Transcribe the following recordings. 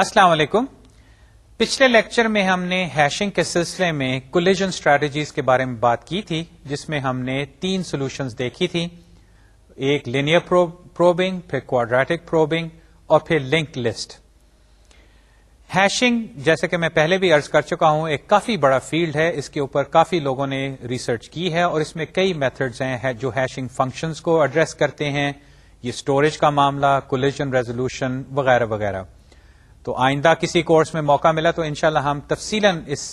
السلام علیکم پچھلے لیکچر میں ہم نے ہیشنگ کے سلسلے میں کولیجن اسٹریٹجیز کے بارے میں بات کی تھی جس میں ہم نے تین سولوشنز دیکھی تھی ایک لینئر پروبنگ پھر کوڈریٹک پروبنگ اور پھر لنک لسٹ ہیشنگ جیسے کہ میں پہلے بھی ارض کر چکا ہوں ایک کافی بڑا فیلڈ ہے اس کے اوپر کافی لوگوں نے ریسرچ کی ہے اور اس میں کئی میتھڈز ہیں جو ہیشنگ فنکشنز کو ایڈریس کرتے ہیں یہ اسٹوریج کا معاملہ کولیجن ریزولوشن وغیرہ وغیرہ تو آئندہ کسی کورس میں موقع ملا تو انشاءاللہ ہم تفصیل اس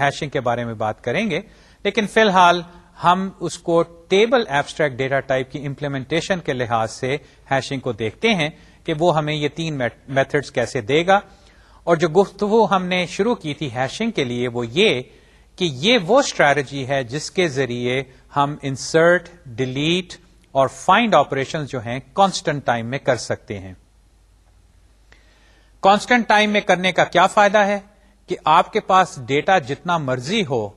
ہیشنگ کے بارے میں بات کریں گے لیکن فی الحال ہم اس کو ٹیبل ایبسٹریکٹ ڈیٹا ٹائپ کی امپلیمنٹیشن کے لحاظ سے ہیشنگ کو دیکھتے ہیں کہ وہ ہمیں یہ تین میتھڈز کیسے دے گا اور جو گفتگو ہم نے شروع کی تھی ہیشنگ کے لیے وہ یہ کہ یہ وہ اسٹریٹجی ہے جس کے ذریعے ہم انسرٹ ڈیلیٹ اور فائنڈ آپریشن جو ہیں کانسٹنٹ ٹائم میں کر سکتے ہیں کانسٹنٹ ٹائم میں کرنے کا کیا فائدہ ہے کہ آپ کے پاس ڈیٹا جتنا مرضی ہو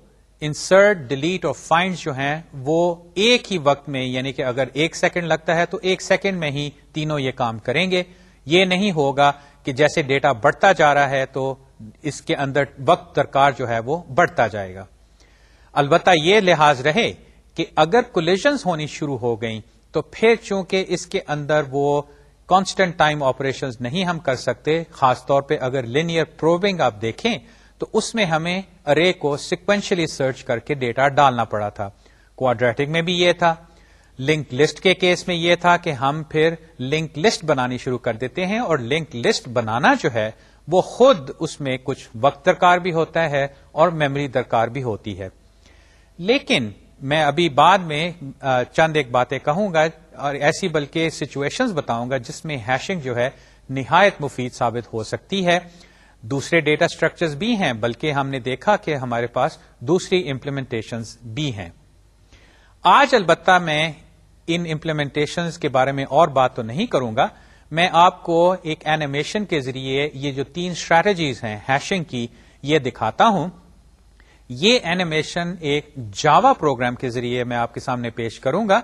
انسرٹ ڈیلیٹ اور فائنڈ جو ہیں وہ ایک ہی وقت میں یعنی کہ اگر ایک سیکنڈ لگتا ہے تو ایک سیکنڈ میں ہی تینوں یہ کام کریں گے یہ نہیں ہوگا کہ جیسے ڈیٹا بڑھتا جا رہا ہے تو اس کے اندر وقت درکار جو ہے وہ بڑھتا جائے گا البتہ یہ لحاظ رہے کہ اگر کولیشنز ہونی شروع ہو گئیں تو پھر چونکہ اس کے اندر وہ کانسٹنٹ ٹائم آپریشن نہیں ہم کر سکتے خاص طور پہ اگر لینئر پروبنگ آپ دیکھیں تو اس میں ہمیں ارے کو سیکوینشلی سرچ کر کے ڈیٹا ڈالنا پڑا تھا کوڈریٹک میں بھی یہ تھا لنک لسٹ کے کیس میں یہ تھا کہ ہم پھر لنک لسٹ بنانی شروع کر دیتے ہیں اور لنک لسٹ بنانا جو ہے وہ خود اس میں کچھ وقت درکار بھی ہوتا ہے اور میموری درکار بھی ہوتی ہے لیکن میں ابھی بعد میں چند ایک باتیں کہوں گا اور ایسی بلکہ سچویشن بتاؤں گا جس میں ہیشنگ جو ہے نہایت مفید ثابت ہو سکتی ہے دوسرے ڈیٹا اسٹرکچرز بھی ہیں بلکہ ہم نے دیکھا کہ ہمارے پاس دوسری امپلیمنٹیشن بھی ہیں آج البتہ میں ان امپلیمنٹیشن کے بارے میں اور بات تو نہیں کروں گا میں آپ کو ایک اینیمیشن کے ذریعے یہ جو تین اسٹریٹجیز ہیں ہیشنگ کی یہ دکھاتا ہوں یہ اینیمیشن ایک جاوا پروگرام کے ذریعے میں آپ کے سامنے پیش کروں گا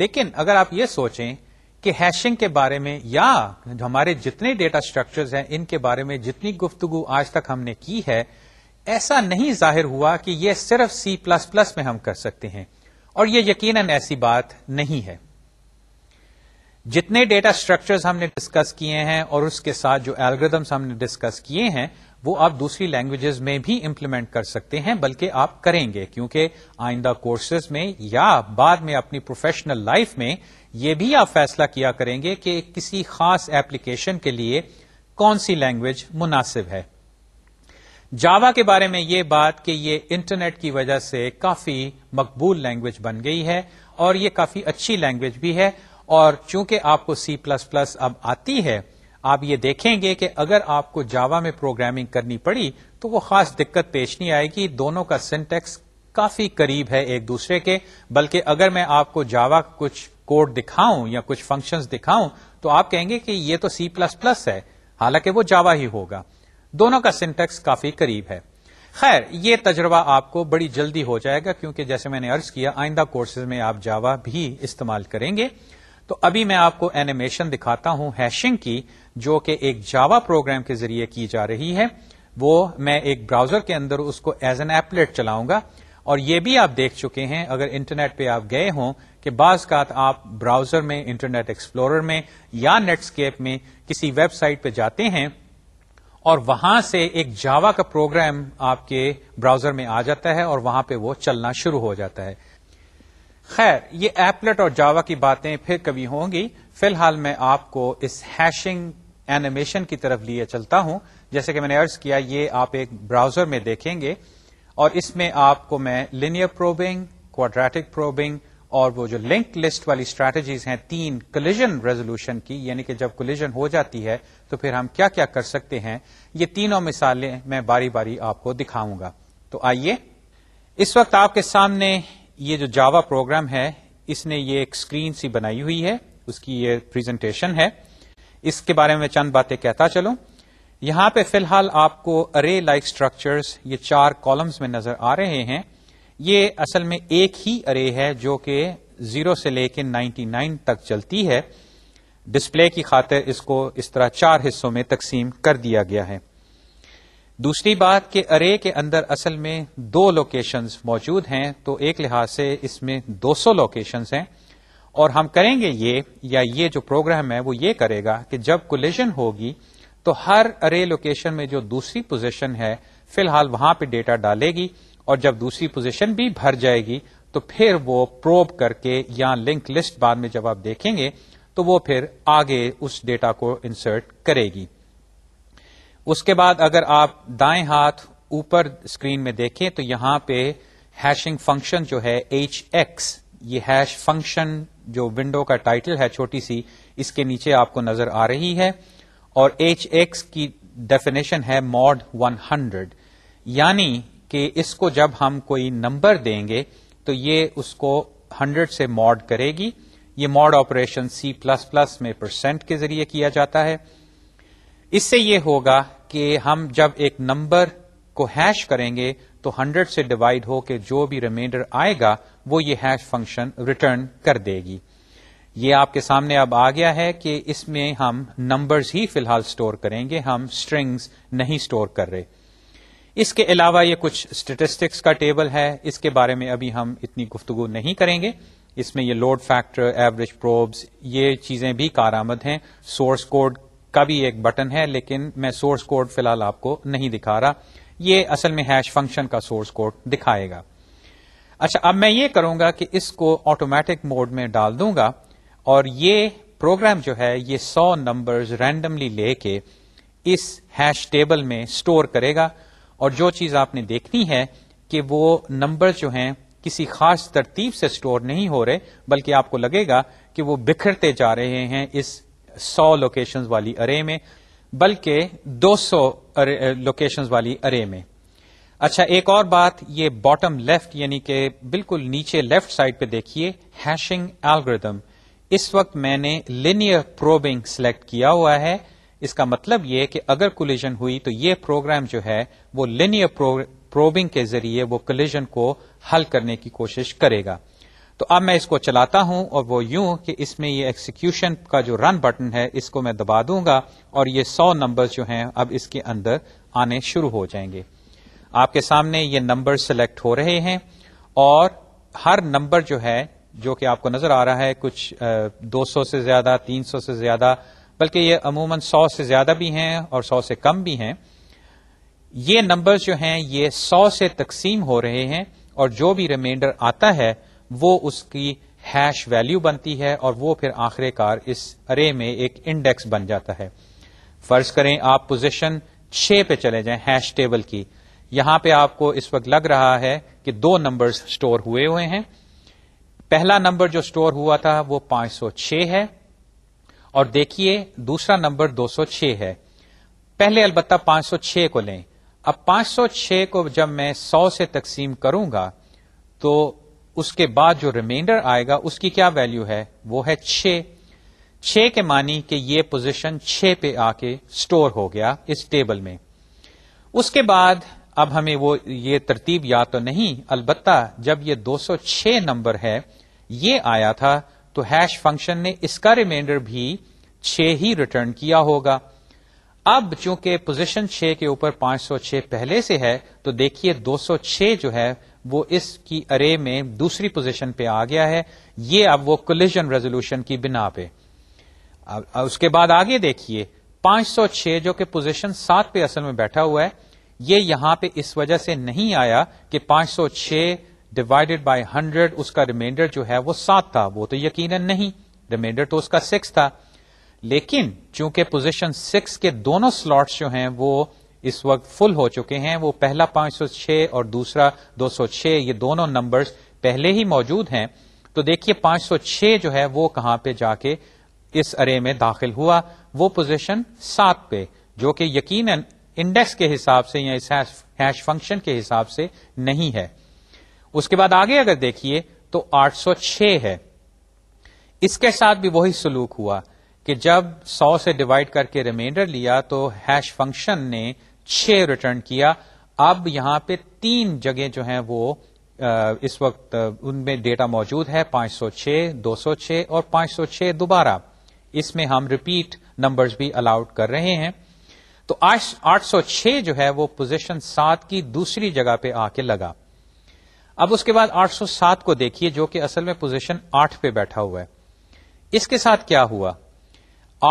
لیکن اگر آپ یہ سوچیں کہ ہیشنگ کے بارے میں یا ہمارے جتنے ڈیٹا اسٹرکچرز ہیں ان کے بارے میں جتنی گفتگو آج تک ہم نے کی ہے ایسا نہیں ظاہر ہوا کہ یہ صرف سی پلس پلس میں ہم کر سکتے ہیں اور یہ یقیناً ایسی بات نہیں ہے جتنے ڈیٹا اسٹرکچرز ہم نے ڈسکس کیے ہیں اور اس کے ساتھ جو ایلگردمس ہم نے ڈسکس کیے ہیں وہ آپ دوسری لینگویجز میں بھی امپلیمنٹ کر سکتے ہیں بلکہ آپ کریں گے کیونکہ آئندہ کورسز میں یا بعد میں اپنی پروفیشنل لائف میں یہ بھی آپ فیصلہ کیا کریں گے کہ کسی خاص ایپلیکیشن کے لیے کون سی لینگویج مناسب ہے جاوا کے بارے میں یہ بات کہ یہ انٹرنیٹ کی وجہ سے کافی مقبول لینگویج بن گئی ہے اور یہ کافی اچھی لینگویج بھی ہے اور چونکہ آپ کو سی پلس پلس اب آتی ہے آپ یہ دیکھیں گے کہ اگر آپ کو جاوا میں پروگرامنگ کرنی پڑی تو وہ خاص دقت پیش نہیں آئے گی دونوں کا سنٹیکس کافی قریب ہے ایک دوسرے کے بلکہ اگر میں آپ کو جاوا کچھ کوڈ دکھاؤں یا کچھ فنکشنز دکھاؤں تو آپ کہیں گے کہ یہ تو سی پلس پلس ہے حالانکہ وہ جاوا ہی ہوگا دونوں کا سنٹیکس کافی قریب ہے خیر یہ تجربہ آپ کو بڑی جلدی ہو جائے گا کیونکہ جیسے میں نے ارض کیا آئندہ کورسز میں آپ جاوا بھی استعمال کریں گے تو ابھی میں آپ کو اینیمیشن دکھاتا ہوں ہیشنگ کی جو کہ ایک جاوا پروگرام کے ذریعے کی جا رہی ہے وہ میں ایک براؤزر کے اندر اس کو ایز این ایپلیٹ چلاؤں گا اور یہ بھی آپ دیکھ چکے ہیں اگر انٹرنیٹ پہ آپ گئے ہوں کہ بعض کا آپ براؤزر میں انٹرنیٹ ایکسپلورر میں یا نیٹسکیپ میں کسی ویب سائٹ پہ جاتے ہیں اور وہاں سے ایک جاوا کا پروگرام آپ کے براؤزر میں آ جاتا ہے اور وہاں پہ وہ چلنا شروع ہو جاتا ہے خیر یہ ایپلٹ اور جاوا کی باتیں پھر کبھی ہوں گی فی الحال میں آپ کو اس ہیشنگ اینیمیشن کی طرف لیے چلتا ہوں جیسے کہ میں نے ارض کیا یہ آپ ایک براؤزر میں دیکھیں گے اور اس میں آپ کو میں لینئر پروبنگ کوڈریٹک پروبنگ اور وہ جو لنک لسٹ والی اسٹریٹجیز ہیں تین کلیجن ریزولوشن کی یعنی کہ جب کلیجن ہو جاتی ہے تو پھر ہم کیا کیا کر سکتے ہیں یہ تینوں مثالیں میں باری باری آپ کو دکھاؤں گا تو آئیے اس وقت آپ کے سامنے یہ جو جاوا پروگرام ہے اس نے یہ ایک اسکرین سی بنائی ہوئی ہے اس کی یہ پریزنٹیشن ہے اس کے بارے میں چند باتیں کہتا چلوں یہاں پہ فی الحال آپ کو ارے لائک اسٹرکچرز یہ چار کالمز میں نظر آ رہے ہیں یہ اصل میں ایک ہی ارے ہے جو کہ زیرو سے لے کے نائنٹی نائن تک چلتی ہے ڈسپلے کی خاطر اس کو اس طرح چار حصوں میں تقسیم کر دیا گیا ہے دوسری بات کہ ارے کے اندر اصل میں دو لوکیشنز موجود ہیں تو ایک لحاظ سے اس میں دو سو لوکیشنز ہیں اور ہم کریں گے یہ یا یہ جو پروگرام ہے وہ یہ کرے گا کہ جب کولیشن ہوگی تو ہر ارے لوکیشن میں جو دوسری پوزیشن ہے فی الحال وہاں پہ ڈیٹا ڈالے گی اور جب دوسری پوزیشن بھی بھر جائے گی تو پھر وہ پروب کر کے یا لنک لسٹ بعد میں جب آپ دیکھیں گے تو وہ پھر آگے اس ڈیٹا کو انسرٹ کرے گی اس کے بعد اگر آپ دائیں ہاتھ اوپر اسکرین میں دیکھیں تو یہاں پہ ہیشنگ فنکشن جو ہے ایچ ایکس یہ ہیش فنکشن جو ونڈو کا ٹائٹل ہے چھوٹی سی اس کے نیچے آپ کو نظر آ رہی ہے اور ایچ ایکس کی ڈیفینیشن ہے موڈ ون ہنڈریڈ یعنی کہ اس کو جب ہم کوئی نمبر دیں گے تو یہ اس کو ہنڈریڈ سے ماڈ کرے گی یہ mod operation C plus plus میں پرسینٹ کے ذریعے کیا جاتا ہے اس سے یہ ہوگا کہ ہم جب ایک نمبر کو ہیش کریں گے تو ہنڈریڈ سے ڈیوائڈ ہو کے جو بھی ریمائنڈر آئے گا وہ یہ ہیش فنکشن ریٹرن کر دے گی یہ آپ کے سامنے اب آ گیا ہے کہ اس میں ہم نمبرز ہی فی الحال اسٹور کریں گے ہم اسٹرنگز نہیں اسٹور کر رہے اس کے علاوہ یہ کچھ اسٹیٹسٹکس کا ٹیبل ہے اس کے بارے میں ابھی ہم اتنی گفتگو نہیں کریں گے اس میں یہ لوڈ فیکٹر ایوریج پروبز یہ چیزیں بھی کارآمد ہیں سورس کوڈ کا بھی ایک بٹن ہے لیکن میں سورس کوڈ فی الحال آپ کو نہیں دکھا رہا یہ اصل میں ہیش فنکشن کا سورس کوڈ دکھائے گا اچھا اب میں یہ کروں گا کہ اس کو آٹومیٹک موڈ میں ڈال دوں گا اور یہ پروگرام جو ہے یہ سو نمبر رینڈملی لے کے اس ہیش ٹیبل میں اسٹور کرے گا اور جو چیز آپ نے دیکھنی ہے کہ وہ نمبر جو ہیں کسی خاص ترتیب سے اسٹور نہیں ہو رہے بلکہ آپ کو لگے گا کہ وہ بکھرتے جا رہے ہیں اس سو لوکیشن والی ارے میں بلکہ دو سو لوکیشن والی ارے میں اچھا ایک اور بات یہ باٹم لیفٹ یعنی کہ بالکل نیچے لیفٹ سائڈ پہ دیکھیے ہیشنگ ایلگردم اس وقت میں نے لینئر پروبنگ سلیکٹ کیا ہوا ہے اس کا مطلب یہ کہ اگر کولیجن ہوئی تو یہ پروگرام جو ہے وہ لینئر پروبنگ کے ذریعے وہ کولیجن کو حل کرنے کی کوشش کرے گا تو اب میں اس کو چلاتا ہوں اور وہ یوں کہ اس میں یہ ایکسیکیوشن کا جو رن بٹن ہے اس کو میں دبا دوں گا اور یہ سو نمبر جو ہیں اب اس کے اندر آنے شروع ہو جائیں گے آپ کے سامنے یہ نمبر سلیکٹ ہو رہے ہیں اور ہر نمبر جو ہے جو کہ آپ کو نظر آ رہا ہے کچھ دو سو سے زیادہ تین سو سے زیادہ بلکہ یہ عموماً سو سے زیادہ بھی ہیں اور سو سے کم بھی ہیں یہ نمبر جو ہیں یہ سو سے تقسیم ہو رہے ہیں اور جو بھی ریمائنڈر آتا ہے وہ اس کی ہیش ویلیو بنتی ہے اور وہ پھر آخر کار اس ارے میں ایک انڈیکس بن جاتا ہے فرض کریں آپ پوزیشن چھ پہ چلے جائیں ہیش ٹیبل کی یہاں پہ آپ کو اس وقت لگ رہا ہے کہ دو نمبر سٹور ہوئے ہوئے ہیں پہلا نمبر جو سٹور ہوا تھا وہ پانچ سو چھ ہے اور دیکھیے دوسرا نمبر دو سو چھ ہے پہلے البتہ پانچ سو چھ کو لیں اب پانچ سو چھ کو جب میں سو سے تقسیم کروں گا تو اس کے بعد جو ریمائنڈر آئے گا اس کی کیا ویلو ہے وہ ہے چھ چھ کے مانی کہ یہ پوزیشن چھ پہ آ کے اسٹور ہو گیا اس ٹیبل میں اس کے بعد اب ہمیں وہ یہ ترتیب یاد تو نہیں یہ دو سو چھ نمبر ہے یہ آیا تھا تو ہیش فنکشن نے اس کا ریمائنڈر بھی چھ ہی ریٹرن کیا ہوگا اب چونکہ پوزیشن چھ کے اوپر پانچ سو چھ پہلے سے ہے تو دیکھیے دو سو چھ جو ہے وہ اس کی ارے میں دوسری پوزیشن پہ آ گیا ہے یہ اب وہ کولیشن ریزولوشن کی بنا پہ اس کے بعد آگے دیکھیے پانچ سو چھ جو کہ پوزیشن سات پہ اصل میں بیٹھا ہوا ہے یہ یہاں پہ اس وجہ سے نہیں آیا کہ پانچ سو چھ ڈیوائڈیڈ بائی ہنڈریڈ اس کا ریمائنڈر جو ہے وہ سات تھا وہ تو یقیناً نہیں ریمائنڈر تو اس کا سکس تھا لیکن چونکہ پوزیشن سکس کے دونوں سلوٹس جو ہیں وہ اس وقت فل ہو چکے ہیں وہ پہلا پانچ سو چھ اور دوسرا دو سو چھ یہ دونوں نمبرز پہلے ہی موجود ہیں تو دیکھیے پانچ سو چھ جو ہے وہ کہاں پہ جا کے اس ارے میں داخل ہوا وہ پوزیشن سات پہ جو کہ یقیناً انڈیکس کے حساب سے یا اس ہیش فنکشن کے حساب سے نہیں ہے اس کے بعد آگے اگر دیکھیے تو آٹھ سو چھ ہے اس کے ساتھ بھی وہی سلوک ہوا کہ جب سو سے ڈیوائڈ کر کے ریمائنڈر لیا تو ہیش فنکشن نے چھ ریٹرن کیا اب یہاں پہ تین جگہ جو ہیں وہ اس وقت ان میں ڈیٹا موجود ہے پانچ سو چھ دو سو چھ اور پانچ سو چھ دوبارہ اس میں ہم ریپیٹ نمبر بھی الاؤڈ کر رہے ہیں تو آٹھ سو چھ جو ہے وہ پوزیشن سات کی دوسری جگہ پہ آ کے لگا اب اس کے بعد آٹھ سو سات کو دیکھیے جو کہ اصل میں پوزیشن آٹھ پہ بیٹھا ہوا ہے اس کے ساتھ کیا ہوا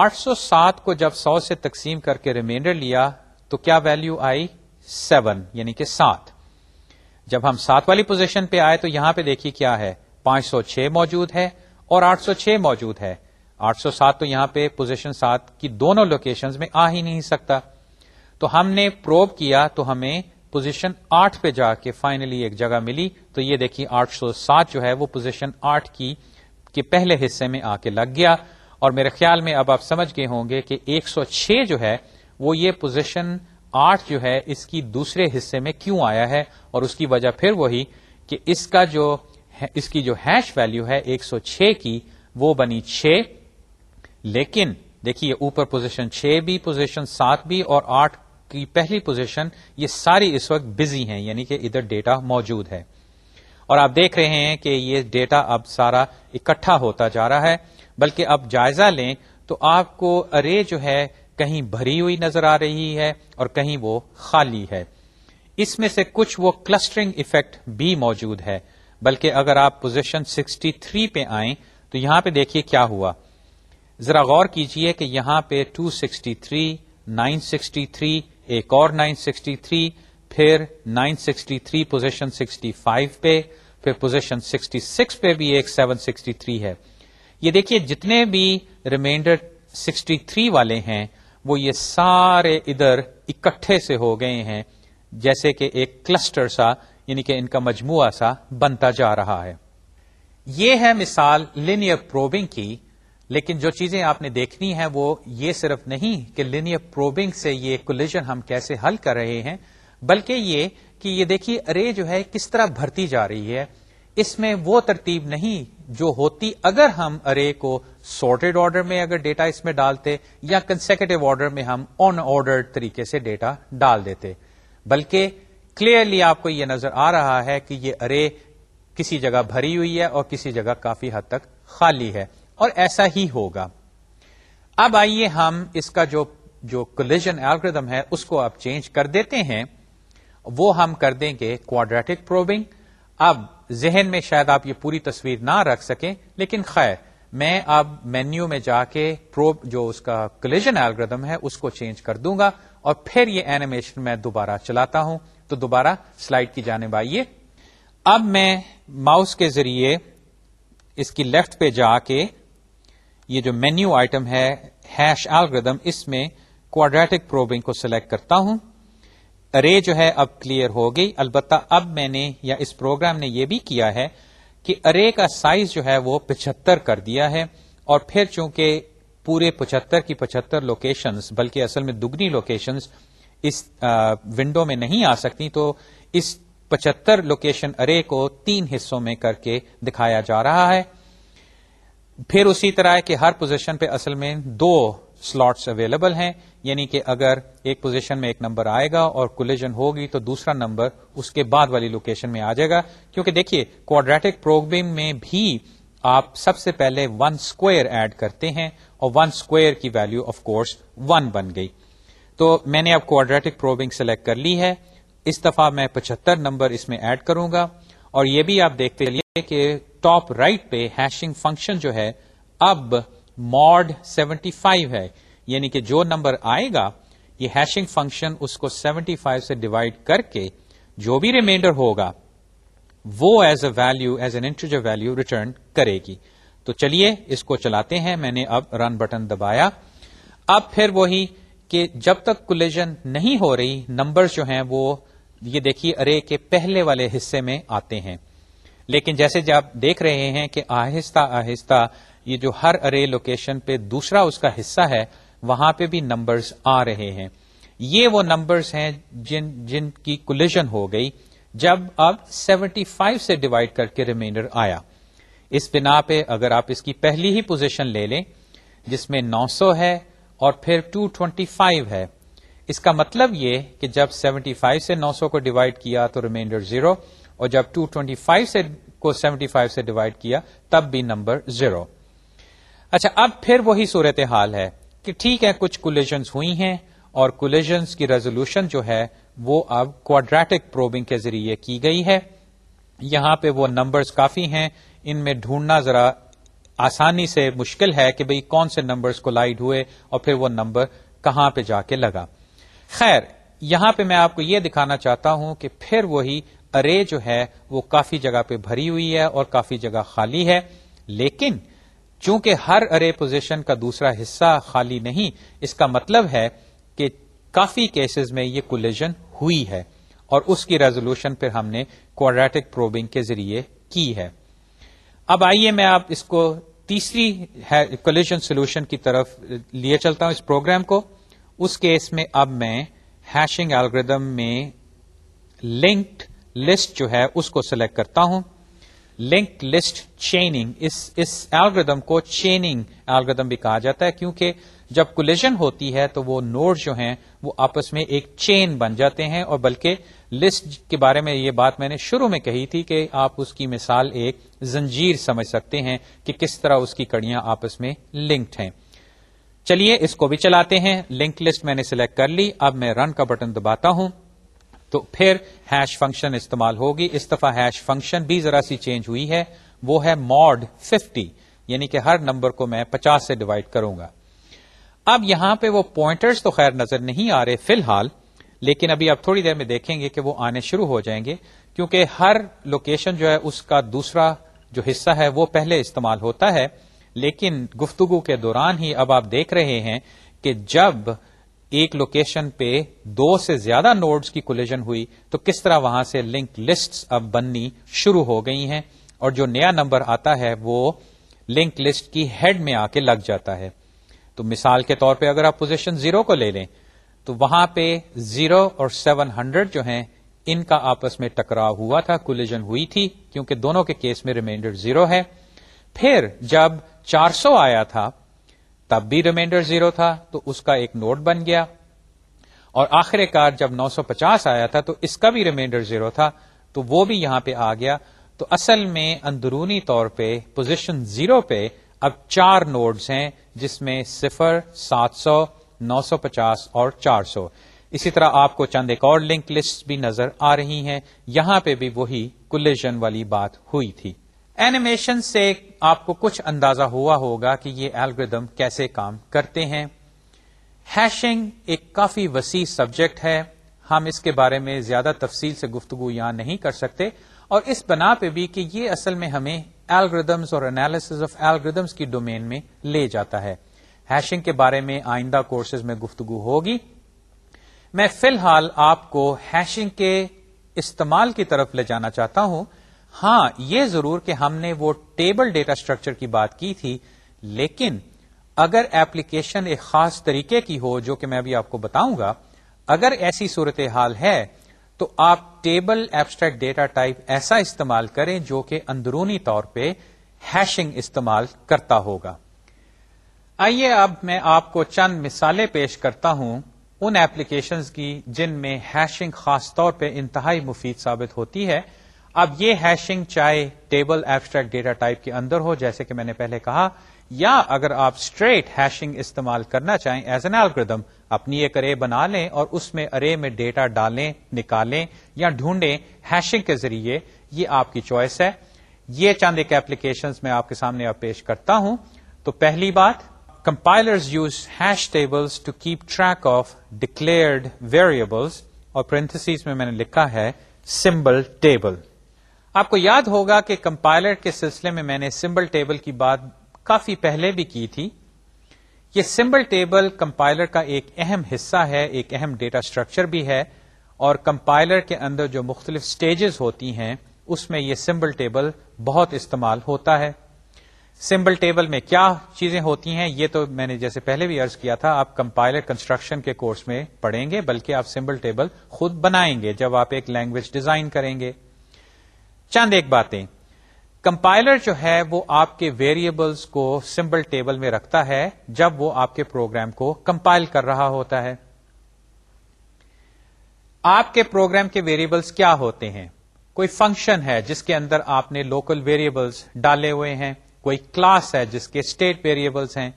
آٹھ سو سات کو جب سو سے تقسیم کر کے ریمائنڈر لیا تو کیا ویلو آئی سیون یعنی کہ سات جب ہم سات والی پوزیشن پہ آئے تو یہاں پہ دیکھیے کیا ہے پانچ سو چھ موجود ہے اور آٹھ سو چھ موجود ہے آٹھ سو سات تو یہاں پہ پوزیشن سات کی دونوں لوکیشن میں آ ہی نہیں سکتا تو ہم نے پروب کیا تو ہمیں پوزیشن آٹھ پہ جا کے فائنلی ایک جگہ ملی تو یہ دیکھیے آٹھ سو سات جو ہے وہ پوزیشن آٹھ کی کے پہلے حصے میں آ کے لگ گیا اور میرے خیال میں اب آپ سمجھ گئے ہوں گے کہ ایک سو چھ جو ہے وہ یہ پوزیشن آٹھ جو ہے اس کی دوسرے حصے میں کیوں آیا ہے اور اس کی وجہ پھر وہی کہ اس کا جو اس کی جو ہیش ویلو ہے ایک سو چھ کی وہ بنی چھ لیکن دیکھیے اوپر پوزیشن چھ بھی پوزیشن سات بھی اور آٹھ کی پہلی پوزیشن یہ ساری اس وقت بزی ہیں یعنی کہ ادھر ڈیٹا موجود ہے اور آپ دیکھ رہے ہیں کہ یہ ڈیٹا اب سارا اکٹھا ہوتا جا رہا ہے بلکہ اب جائزہ لیں تو آپ کو ارے جو ہے کہیں بھری ہوئی نظر آ رہی ہے اور کہیں وہ خالی ہے اس میں سے کچھ وہ کلسٹرنگ ایفیکٹ بھی موجود ہے بلکہ اگر آپ پوزیشن سکسٹی تھری پہ آئیں تو یہاں پہ دیکھیے کیا ہوا ذرا غور کیجئے کہ یہاں پہ two sixty three nine sixty three ایک اور نائن سکسٹی تھری پھر nine sixty three position sixty five پہ پوزیشن سکسٹی سکس پہ بھی ایک سیون سکسٹی تھری ہے یہ دیکھیے جتنے بھی ریمائنڈر سکسٹی تھری والے ہیں وہ یہ سارے ادھر اکٹھے سے ہو گئے ہیں جیسے کہ ایک کلسٹر سا یعنی کہ ان کا مجموعہ سا بنتا جا رہا ہے یہ ہے مثال لینئر پروبنگ کی لیکن جو چیزیں آپ نے دیکھنی ہیں وہ یہ صرف نہیں کہ لینئر پروبنگ سے یہ کولیجن ہم کیسے حل کر رہے ہیں بلکہ یہ کہ یہ دیکھیے ارے جو ہے کس طرح بھرتی جا رہی ہے اس میں وہ ترتیب نہیں جو ہوتی اگر ہم ارے کو سارٹیڈ آرڈر میں اگر ڈیٹا اس میں ڈالتے یا کنسیکٹو آرڈر میں ہم آن آرڈر طریقے سے ڈیٹا ڈال دیتے بلکہ کلیئرلی آپ کو یہ نظر آ رہا ہے کہ یہ ارے کسی جگہ بھری ہوئی ہے اور کسی جگہ کافی حد تک خالی ہے اور ایسا ہی ہوگا اب آئیے ہم اس کا جو جو کلیجن ایلگردم ہے اس کو آپ چینج کر دیتے ہیں وہ ہم کر دیں گے کوڈریٹک پروبنگ اب ذہن میں شاید آپ یہ پوری تصویر نہ رکھ سکیں لیکن خیر میں اب مینیو میں جا کے پروب جو اس کا کلیجن الگریدم ہے اس کو چینج کر دوں گا اور پھر یہ اینیمیشن میں دوبارہ چلاتا ہوں تو دوبارہ سلائڈ کی جانب آئیے اب میں ماؤس کے ذریعے اس کی لیفٹ پہ جا کے یہ جو مینیو آئٹم ہے ہیش ایلگردم اس میں کوڈریٹک پروبنگ کو سلیکٹ کرتا ہوں ارے جو ہے اب کلیئر ہو گئی البتہ اب میں نے یا اس پروگرام نے یہ بھی کیا ہے کہ ارے کا سائز جو ہے وہ پچہتر کر دیا ہے اور پھر چونکہ پورے پچہتر کی پچہتر لوکیشنز بلکہ اصل میں دگنی لوکیشنز اس ونڈو میں نہیں آ سکتی تو اس پچہتر لوکیشن ارے کو تین حصوں میں کر کے دکھایا جا رہا ہے پھر اسی طرح کہ ہر پوزیشن پہ اصل میں دو سلاٹس اویلیبل ہیں یعنی کہ اگر ایک پوزیشن میں ایک نمبر آئے گا اور کولیجن ہوگی تو دوسرا نمبر اس کے بعد والی لوکیشن میں آ جائے گا کیونکہ دیکھیے کوڈریٹک پروگرام میں بھی آپ سب سے پہلے ون اسکوئر ایڈ کرتے ہیں اور ون اسکوئر کی ویلو آف کورس ون بن گئی تو میں نے اب کوڈریٹک پروبنگ سلیکٹ کر لی ہے اس دفعہ میں پچہتر نمبر اس میں ایڈ کروں گا اور یہ بھی آپ دیکھتے کہ ٹاپ رائٹ پہ ہیشنگ فنکشن جو ہے اب موڈ 75 ہے یعنی کہ جو نمبر آئے گا یہ ہیشنگ فنکشن اس کو 75 سے ڈیوائڈ کر کے جو بھی ریمائنڈر ہوگا وہ as a value as an entry value return کرے گی تو چلیے اس کو چلاتے ہیں میں نے اب رن بٹن دبایا اب پھر وہی کہ جب تک کولیجن نہیں ہو رہی نمبر جو ہیں وہ یہ دیکھیے ارے کے پہلے والے حصے میں آتے ہیں لیکن جیسے جب جی آپ دیکھ رہے ہیں کہ آہستہ آہستہ یہ جو ہر ارے لوکیشن پہ دوسرا اس کا حصہ ہے وہاں پہ بھی نمبرز آ رہے ہیں یہ وہ نمبرز ہیں جن جن کی کولیشن ہو گئی جب اب سیونٹی فائیو سے ڈیوائڈ کر کے ریمائنڈر آیا اس بنا پہ اگر آپ اس کی پہلی ہی پوزیشن لے لیں جس میں نو سو ہے اور پھر ٹو ٹوینٹی فائیو ہے اس کا مطلب یہ کہ جب سیونٹی فائیو سے نو سو کو ڈیوائڈ کیا تو ریمائنڈر زیرو اور جب 225 سے کو 75 سے ڈیوائڈ کیا تب بھی نمبر زیرو اچھا اب پھر وہی صورت حال ہے کہ ٹھیک ہے کچھ کولیشن ہوئی ہیں اور کولیشن کی ریزولوشن جو ہے وہ اب کوڈریٹک پروبنگ کے ذریعے کی گئی ہے یہاں پہ وہ نمبرز کافی ہیں ان میں ڈھونڈنا ذرا آسانی سے مشکل ہے کہ بھئی کون سے نمبرز کو لائڈ ہوئے اور پھر وہ نمبر کہاں پہ جا کے لگا خیر یہاں پہ میں آپ کو یہ دکھانا چاہتا ہوں کہ پھر وہی ارے جو ہے وہ کافی جگہ پہ بھری ہوئی ہے اور کافی جگہ خالی ہے لیکن چونکہ ہر ارے پوزیشن کا دوسرا حصہ خالی نہیں اس کا مطلب ہے کہ کافی کیسز میں یہ کولیجن ہوئی ہے اور اس کی ریزولوشن پھر ہم نے کوڈریٹک پروبنگ کے ذریعے کی ہے اب آئیے میں آپ اس کو تیسری کولیجن سولوشن کی طرف لیے چلتا ہوں اس پروگرام کو اس کیس میں اب میں ہیشنگ الگریدم میں لنکڈ لسٹ جو ہے اس کو سلیکٹ کرتا ہوں لنک لسٹ چیننگ اس ایلگردم کو چیننگ ایلگردم بھی کہا جاتا ہے کیونکہ جب کولیشن ہوتی ہے تو وہ نوٹ جو ہیں وہ آپس میں ایک چین بن جاتے ہیں اور بلکہ لسٹ کے بارے میں یہ بات میں نے شروع میں کہی تھی کہ آپ اس کی مثال ایک زنجیر سمجھ سکتے ہیں کہ کس طرح اس کی کڑیاں آپس میں لنکڈ ہیں چلیے اس کو بھی چلاتے ہیں لنک لسٹ میں نے سلیکٹ کر لی اب میں رن کا بٹن دباتا ہوں تو پھر ہیش فنکشن استعمال ہوگی اس دفعہ ہیش فنکشن بھی ذرا سی چینج ہوئی ہے وہ ہے موڈ 50 یعنی کہ ہر نمبر کو میں پچاس سے ڈیوائڈ کروں گا اب یہاں پہ وہ پوائنٹرز تو خیر نظر نہیں آ رہے فی الحال لیکن ابھی آپ تھوڑی دیر میں دیکھیں گے کہ وہ آنے شروع ہو جائیں گے کیونکہ ہر لوکیشن جو ہے اس کا دوسرا جو حصہ ہے وہ پہلے استعمال ہوتا ہے لیکن گفتگو کے دوران ہی اب آپ دیکھ رہے ہیں کہ جب ایک لوکیشن پہ دو سے زیادہ نوڈز کی کولیجن ہوئی تو کس طرح وہاں سے لنک لسٹ اب بننی شروع ہو گئی ہیں اور جو نیا نمبر آتا ہے وہ لنک لسٹ کی ہیڈ میں آ کے لگ جاتا ہے تو مثال کے طور پہ اگر آپ پوزیشن زیرو کو لے لیں تو وہاں پہ زیرو اور سیون ہنڈریڈ جو ہیں ان کا آپس میں ٹکراؤ ہوا تھا کولیجن ہوئی تھی کیونکہ دونوں کے کیس میں ریمائنڈر زیرو ہے پھر جب چار سو آیا تھا تب بھی ریمائنڈر زیرو تھا تو اس کا ایک نوٹ بن گیا اور آخر کار جب نو سو پچاس آیا تھا تو اس کا بھی ریمائنڈر زیرو تھا تو وہ بھی یہاں پہ پہ آ گیا تو اصل میں اندرونی طور پوزیشن زیرو پہ اب چار نوڈز ہیں جس میں صفر سات سو نو سو پچاس اور چار سو اسی طرح آپ کو چند ایک اور لنک لسٹ بھی نظر آ رہی ہیں یہاں پہ بھی وہی کلیجن والی بات ہوئی تھی اینیمیشن سے آپ کو کچھ اندازہ ہوا ہوگا کہ یہ ایلگردم کیسے کام کرتے ہیں ہیشنگ ایک کافی وسیع سبجیکٹ ہے ہم اس کے بارے میں زیادہ تفصیل سے گفتگو یہاں نہیں کر سکتے اور اس بنا پہ بھی کہ یہ اصل میں ہمیں الگریدمس اور آف کی ڈومین میں لے جاتا ہے ہیشنگ کے بارے میں آئندہ کورسز میں گفتگو ہوگی میں فی الحال آپ کو ہیشنگ کے استعمال کی طرف لے جانا چاہتا ہوں ہاں یہ ضرور کہ ہم نے وہ ٹیبل ڈیٹا اسٹرکچر کی بات کی تھی لیکن اگر ایپلیکیشن ایک خاص طریقے کی ہو جو کہ میں ابھی آپ کو بتاؤں گا اگر ایسی صورتحال ہے تو آپ ٹیبل ایبسٹریکٹ ڈیٹا ٹائپ ایسا استعمال کریں جو کہ اندرونی طور پہ ہیشنگ استعمال کرتا ہوگا آئیے اب میں آپ کو چند مثالیں پیش کرتا ہوں ان ایپلیکیشنز کی جن میں ہیشنگ خاص طور پہ انتہائی مفید ثابت ہوتی ہے اب یہ ہیشنگ چاہے ٹیبل ایبسٹریکٹ ڈیٹا ٹائپ کے اندر ہو جیسے کہ میں نے پہلے کہا یا اگر آپ اسٹریٹ ہیشنگ استعمال کرنا چاہیں ایز این ایلگردم اپنی ایک ارے بنا لیں اور اس میں ارے میں ڈیٹا ڈالیں نکالیں یا ڈھونڈیں ہیشنگ کے ذریعے یہ آپ کی چوائس ہے یہ چاند ایک ایپلیکیشن میں آپ کے سامنے اب پیش کرتا ہوں تو پہلی بات compilers use hash tables to keep track of declared variables اور پرنتس میں میں نے لکھا ہے سمبل ٹیبل آپ کو یاد ہوگا کہ کمپائلر کے سلسلے میں میں نے سمبل ٹیبل کی بات کافی پہلے بھی کی تھی یہ سمبل ٹیبل کمپائلر کا ایک اہم حصہ ہے ایک اہم ڈیٹا اسٹرکچر بھی ہے اور کمپائلر کے اندر جو مختلف سٹیجز ہوتی ہیں اس میں یہ سمبل ٹیبل بہت استعمال ہوتا ہے سمبل ٹیبل میں کیا چیزیں ہوتی ہیں یہ تو میں نے جیسے پہلے بھی ارض کیا تھا آپ کمپائلر کنسٹرکشن کے کورس میں پڑھیں گے بلکہ آپ سمبل ٹیبل خود بنائیں گے جب آپ ایک لینگویج ڈیزائن کریں گے چند ایک باتیں کمپائلر جو ہے وہ آپ کے ویریبلس کو سمبل ٹیبل میں رکھتا ہے جب وہ آپ کے پروگرام کو کمپائل کر رہا ہوتا ہے آپ کے پروگرام کے ویریبلس کیا ہوتے ہیں کوئی فنکشن ہے جس کے اندر آپ نے لوکل ویریبلس ڈالے ہوئے ہیں کوئی کلاس ہے جس کے اسٹیٹ ویریبلس ہیں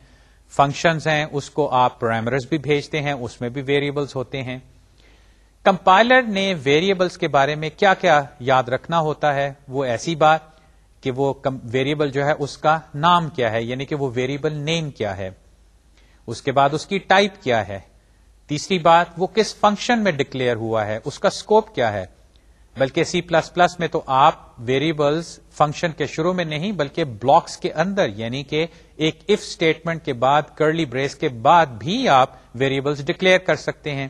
فنکشنز ہیں اس کو آپ بھی بھیجتے ہیں اس میں بھی ویریبلس ہوتے ہیں کمپائلر نے ویریبلس کے بارے میں کیا کیا یاد رکھنا ہوتا ہے وہ ایسی بات کہ وہ ویریبل جو ہے اس کا نام کیا ہے یعنی کہ وہ ویریبل نیم کیا ہے اس کے بعد اس کی ٹائپ کیا ہے تیسری بات وہ کس فنکشن میں ڈکلیئر ہوا ہے اس کا اسکوپ کیا ہے بلکہ سی پلس پلس میں تو آپ ویریبلس فنکشن کے شروع میں نہیں بلکہ بلاکس کے اندر یعنی کہ ایک اف اسٹیٹمنٹ کے بعد کرلی بریس کے بعد بھی آپ ویریبلس ڈکلیئر کر سکتے ہیں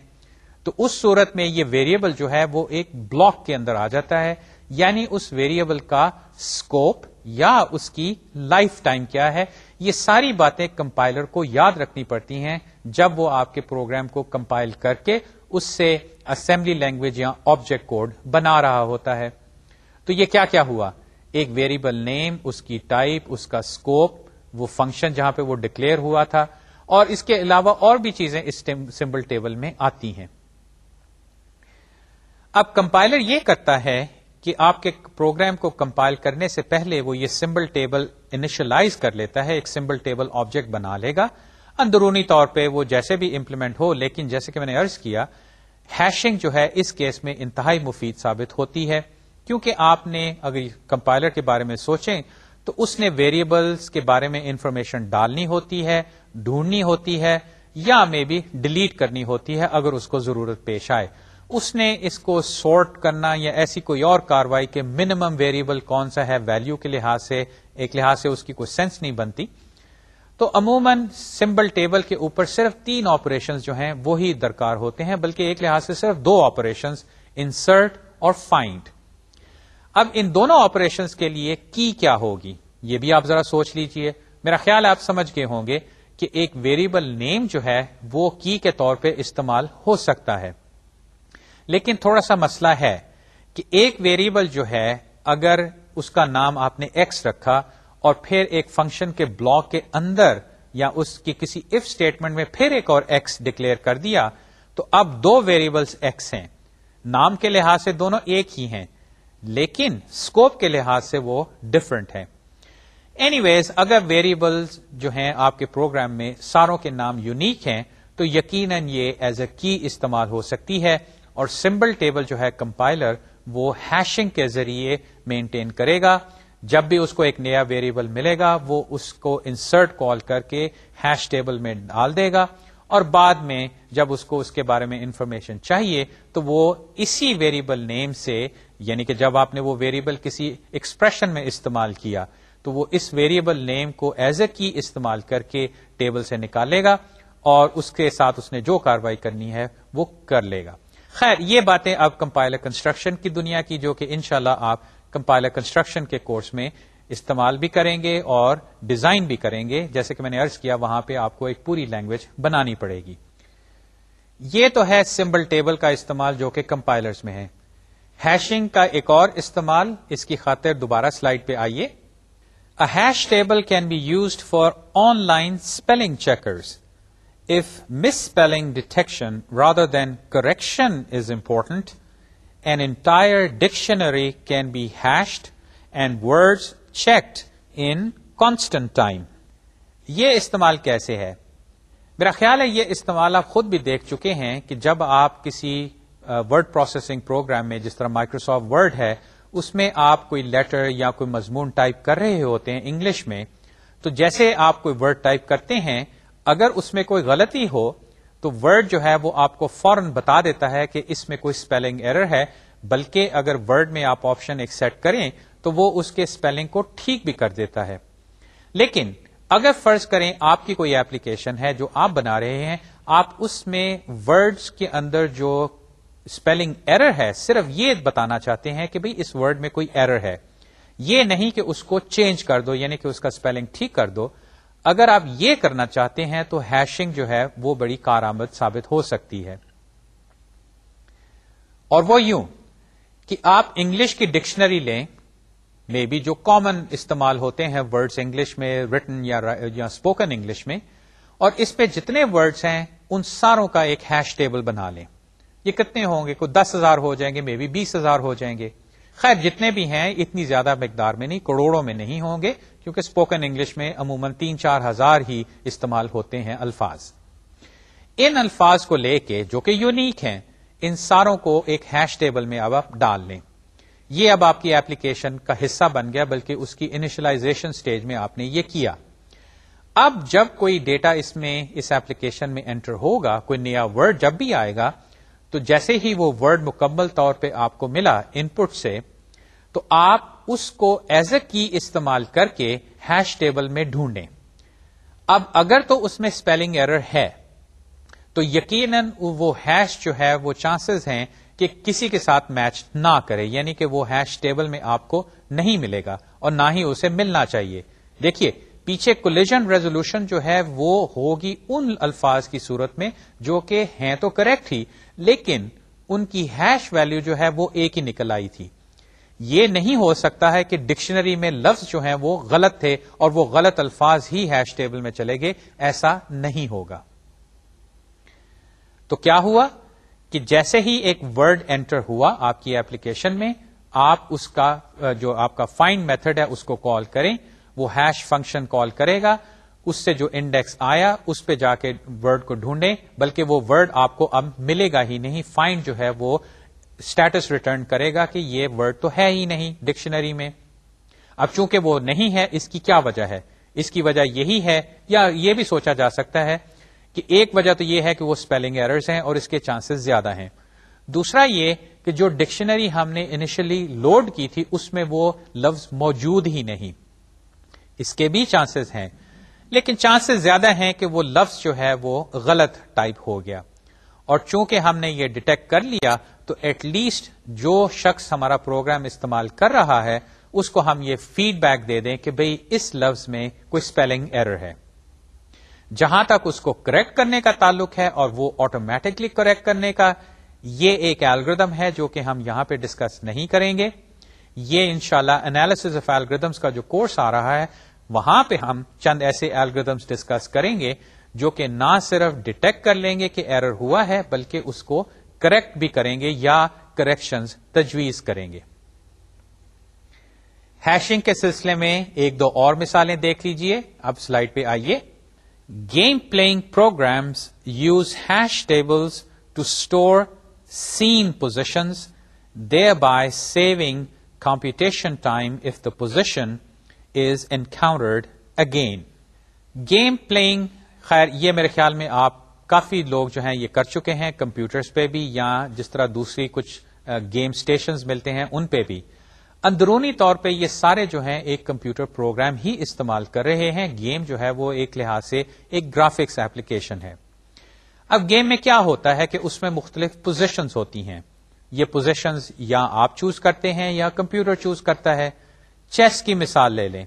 تو اس صورت میں یہ ویریبل جو ہے وہ ایک بلاک کے اندر آ جاتا ہے یعنی اس ویریبل کا اسکوپ یا اس کی لائف ٹائم کیا ہے یہ ساری باتیں کمپائلر کو یاد رکھنی پڑتی ہیں جب وہ آپ کے پروگرام کو کمپائل کر کے اس سے اسمبلی لینگویج یا آبجیکٹ کوڈ بنا رہا ہوتا ہے تو یہ کیا ہوا ایک ویریبل نیم اس کی ٹائپ اس کا اسکوپ وہ فنکشن جہاں پہ وہ ڈکلیئر ہوا تھا اور اس کے علاوہ اور بھی چیزیں اس سمبل ٹیبل میں آتی ہیں اب کمپائلر یہ کرتا ہے کہ آپ کے پروگرام کو کمپائل کرنے سے پہلے وہ یہ سمبل ٹیبل انیشلائز کر لیتا ہے ایک سمبل ٹیبل آبجیکٹ بنا لے گا اندرونی طور پہ وہ جیسے بھی امپلیمنٹ ہو لیکن جیسے کہ میں نے ارض کیا ہیشنگ جو ہے اس کیس میں انتہائی مفید ثابت ہوتی ہے کیونکہ آپ نے اگر کمپائلر کے بارے میں سوچیں تو اس نے ویریبلس کے بارے میں انفارمیشن ڈالنی ہوتی ہے ڈھونڈنی ہوتی ہے یا مے بی ڈیلیٹ کرنی ہوتی ہے اگر اس کو ضرورت پیش آئے اس نے اس کو سارٹ کرنا یا ایسی کوئی اور کاروائی کہ منیمم ویریبل کون سا ہے ویلو کے لحاظ سے ایک لحاظ سے اس کی کوئی سینس نہیں بنتی تو عموماً سمبل ٹیبل کے اوپر صرف تین آپریشن جو ہیں وہ درکار ہوتے ہیں بلکہ ایک لحاظ سے صرف دو آپریشن انسرٹ اور فائنڈ اب ان دونوں آپریشن کے لیے کی کیا ہوگی یہ بھی آپ ذرا سوچ لیجئے میرا خیال آپ سمجھ گئے ہوں گے کہ ایک ویریبل نیم جو ہے وہ کی کے طور پہ استعمال ہو سکتا ہے لیکن تھوڑا سا مسئلہ ہے کہ ایک ویریبل جو ہے اگر اس کا نام آپ نے ایکس رکھا اور پھر ایک فنکشن کے بلاک کے اندر یا اس کی کسی اف اسٹیٹمنٹ میں پھر ایک اور ایکس ڈکلیئر کر دیا تو اب دو ویریبلس ایکس ہیں نام کے لحاظ سے دونوں ایک ہی ہیں لیکن اسکوپ کے لحاظ سے وہ ڈفرنٹ ہے اینی ویز اگر ویریبلس جو ہیں آپ کے پروگرام میں ساروں کے نام یونیک ہیں تو یقیناً یہ ایز اے کی استعمال ہو سکتی ہے اور سمبل ٹیبل جو ہے کمپائلر وہ ہیشنگ کے ذریعے مینٹین کرے گا جب بھی اس کو ایک نیا ویریبل ملے گا وہ اس کو انسرٹ کال کر کے ہیش ٹیبل میں ڈال دے گا اور بعد میں جب اس کو اس کے بارے میں انفارمیشن چاہیے تو وہ اسی ویریبل نیم سے یعنی کہ جب آپ نے وہ ویریبل کسی ایکسپریشن میں استعمال کیا تو وہ اس ویریبل نیم کو ایز اے کی استعمال کر کے ٹیبل سے نکالے گا اور اس کے ساتھ اس نے جو کاروائی کرنی ہے وہ کر لے گا خیر یہ باتیں اب کمپائلر کنسٹرکشن کی دنیا کی جو کہ انشاءاللہ شاء آپ کمپائلر کنسٹرکشن کے کورس میں استعمال بھی کریں گے اور ڈیزائن بھی کریں گے جیسے کہ میں نے ارض کیا وہاں پہ آپ کو ایک پوری لینگویج بنانی پڑے گی یہ تو ہے سمبل ٹیبل کا استعمال جو کہ کمپائلرز میں ہے ہیشنگ کا ایک اور استعمال اس کی خاطر دوبارہ سلائڈ پہ آئیے hash table can be used for online spelling checkers if misspelling detection rather than correction is important, an entire dictionary can be hashed and words checked in constant time. یہ استعمال کیسے ہے میرا خیال ہے یہ استعمال آپ خود بھی دیکھ چکے ہیں کہ جب آپ کسی ورڈ پروسیسنگ پروگرام میں جس طرح مائکروسافٹ ورڈ ہے اس میں آپ کوئی لیٹر یا کوئی مضمون ٹائپ کر رہے ہوتے ہیں انگلش میں تو جیسے آپ کوئی ورڈ ٹائپ کرتے ہیں اگر اس میں کوئی غلطی ہو تو ورڈ جو ہے وہ آپ کو فوراً بتا دیتا ہے کہ اس میں کوئی اسپیلنگ ایرر ہے بلکہ اگر ورڈ میں آپ آپشن ایک سیٹ کریں تو وہ اس کے اسپیلنگ کو ٹھیک بھی کر دیتا ہے لیکن اگر فرض کریں آپ کی کوئی ایپلیکیشن ہے جو آپ بنا رہے ہیں آپ اس میں ورڈ کے اندر جو اسپیلنگ ایرر ہے صرف یہ بتانا چاہتے ہیں کہ بھئی اس ورڈ میں کوئی ایرر ہے یہ نہیں کہ اس کو چینج کر دو یعنی کہ اس کا اسپیلنگ ٹھیک کر دو اگر آپ یہ کرنا چاہتے ہیں تو ہیشنگ جو ہے وہ بڑی کارآمد ثابت ہو سکتی ہے اور وہ یوں کہ آپ انگلش کی ڈکشنری لیں مے بی جو کامن استعمال ہوتے ہیں ورڈز انگلش میں ریٹن یا اسپوکن انگلش میں اور اس پہ جتنے ورڈز ہیں ان ساروں کا ایک ہیش ٹیبل بنا لیں یہ کتنے ہوں گے کوئی دس ہزار ہو جائیں گے مے بی بیس ہزار ہو جائیں گے خیر جتنے بھی ہیں اتنی زیادہ مقدار میں نہیں کروڑوں میں نہیں ہوں گے کیونکہ اسپوکن انگلش میں عموماً تین چار ہزار ہی استعمال ہوتے ہیں الفاظ ان الفاظ کو لے کے جو کہ یونیک ہیں ان ساروں کو ایک ہیش ٹیبل میں اب آپ ڈال لیں یہ اب آپ کی ایپلیکیشن کا حصہ بن گیا بلکہ اس کی انیشلائزیشن سٹیج میں آپ نے یہ کیا اب جب کوئی ڈیٹا اس میں اس ایپلیکیشن میں انٹر ہوگا کوئی نیا ورڈ جب بھی آئے گا تو جیسے ہی وہ ورڈ مکمل طور پہ آپ کو ملا ان پٹ سے تو آپ اس کو ایز اے کی استعمال کر کے ہیش ٹیبل میں ڈھونڈیں اب اگر تو اس میں اسپیلنگ ایرر ہے تو یقیناً وہ ہیش جو ہے وہ چانسز ہیں کہ کسی کے ساتھ میچ نہ کرے یعنی کہ وہ ہیش ٹیبل میں آپ کو نہیں ملے گا اور نہ ہی اسے ملنا چاہیے دیکھیے پیچھے کولیجن ریزولوشن جو ہے وہ ہوگی ان الفاظ کی صورت میں جو کہ ہیں تو کریکٹ ہی لیکن ان کی ہیش ویلیو جو ہے وہ ایک ہی نکل آئی تھی یہ نہیں ہو سکتا ہے کہ ڈکشنری میں لفظ جو ہیں وہ غلط تھے اور وہ غلط الفاظ ہی ہیش ٹیبل میں چلے گئے ایسا نہیں ہوگا تو کیا ہوا کہ جیسے ہی ایک ورڈ انٹر ہوا آپ کی ایپلیکیشن میں آپ اس کا جو آپ کا فائنڈ میتھڈ ہے اس کو کال کریں وہ ہیش فنکشن کال کرے گا اس سے جو انڈیکس آیا اس پہ جا کے ورڈ کو ڈھونڈے بلکہ وہ ورڈ آپ کو اب ملے گا ہی نہیں فائنڈ جو ہے وہ اسٹیٹس ریٹرن کرے گا کہ یہ ورڈ تو ہے ہی نہیں ڈکشنری میں اب چونکہ وہ نہیں ہے اس کی کیا وجہ ہے اس کی وجہ یہی ہے یا یہ بھی سوچا جا سکتا ہے کہ ایک وجہ تو یہ ہے کہ وہ اسپیلنگ ایررز ہیں اور اس کے چانسز زیادہ ہیں دوسرا یہ کہ جو ڈکشنری ہم نے انیشلی لوڈ کی تھی اس میں وہ لفظ موجود ہی نہیں اس کے بھی چانسز ہیں لیکن چانسز زیادہ ہیں کہ وہ لفظ جو ہے وہ غلط ٹائپ ہو گیا اور چونکہ ہم نے یہ ڈیٹیکٹ کر لیا تو ایٹ لیسٹ جو شخص ہمارا پروگرام استعمال کر رہا ہے اس کو ہم یہ فیڈ بیک دے دیں کہ بھئی اس لفظ میں کوئی اسپیلنگ ایرر ہے جہاں تک اس کو کریکٹ کرنے کا تعلق ہے اور وہ آٹومیٹکلی کریکٹ کرنے کا یہ ایک ایلگردم ہے جو کہ ہم یہاں پہ ڈسکس نہیں کریں گے یہ انشاءاللہ شاء اللہ انالیس آف ایلگریدمس کا جو کورس آ رہا ہے وہاں پہ ہم چند ایسے ایلگردمس ڈسکس کریں گے جو کہ نہ صرف ڈیٹیکٹ کر لیں گے کہ ایرر ہوا ہے بلکہ اس کو کریکٹ بھی کریں گے یا کریکشن تجویز کریں گے ہیشنگ کے سلسلے میں ایک دو اور مثالیں دیکھ لیجئے اب سلائڈ پہ آئیے game playing programs use hash tables to store seen position thereby saving computation time if the position is encountered again game playing خیر یہ میرے خیال میں آپ کافی لوگ جو ہیں یہ کر چکے ہیں کمپیوٹرز پہ بھی یا جس طرح دوسری کچھ گیم سٹیشنز ملتے ہیں ان پہ بھی اندرونی طور پہ یہ سارے جو ہیں ایک کمپیوٹر پروگرام ہی استعمال کر رہے ہیں گیم جو ہے وہ ایک لحاظ سے ایک گرافکس اپلیکیشن ہے اب گیم میں کیا ہوتا ہے کہ اس میں مختلف پوزیشنز ہوتی ہیں یہ پوزیشنز یا آپ چوز کرتے ہیں یا کمپیوٹر چوز کرتا ہے چیس کی مثال لے لیں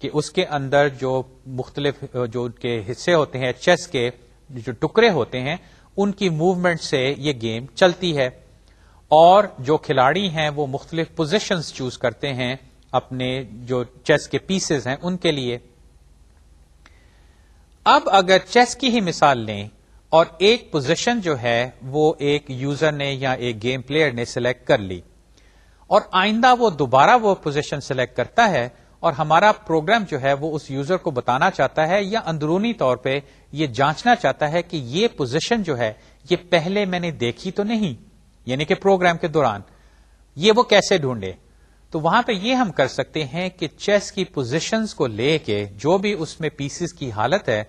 کہ اس کے اندر جو مختلف جو کے حصے ہوتے ہیں چیس کے جو ٹکڑے ہوتے ہیں ان کی موومنٹ سے یہ گیم چلتی ہے اور جو کھلاڑی ہیں وہ مختلف پوزیشنز چوز کرتے ہیں اپنے جو چیس کے پیسز ہیں ان کے لیے اب اگر چیس کی ہی مثال لیں اور ایک پوزیشن جو ہے وہ ایک یوزر نے یا ایک گیم پلیئر نے سلیکٹ کر لی اور آئندہ وہ دوبارہ وہ پوزیشن سلیکٹ کرتا ہے اور ہمارا پروگرام جو ہے وہ اس یوزر کو بتانا چاہتا ہے یا اندرونی طور پہ یہ جانچنا چاہتا ہے کہ یہ پوزیشن جو ہے یہ پہلے میں نے دیکھی تو نہیں یعنی کہ پروگرام کے دوران یہ وہ کیسے ڈھونڈے تو وہاں پہ یہ ہم کر سکتے ہیں کہ چیس کی پوزیشن کو لے کے جو بھی اس میں پیسز کی حالت ہے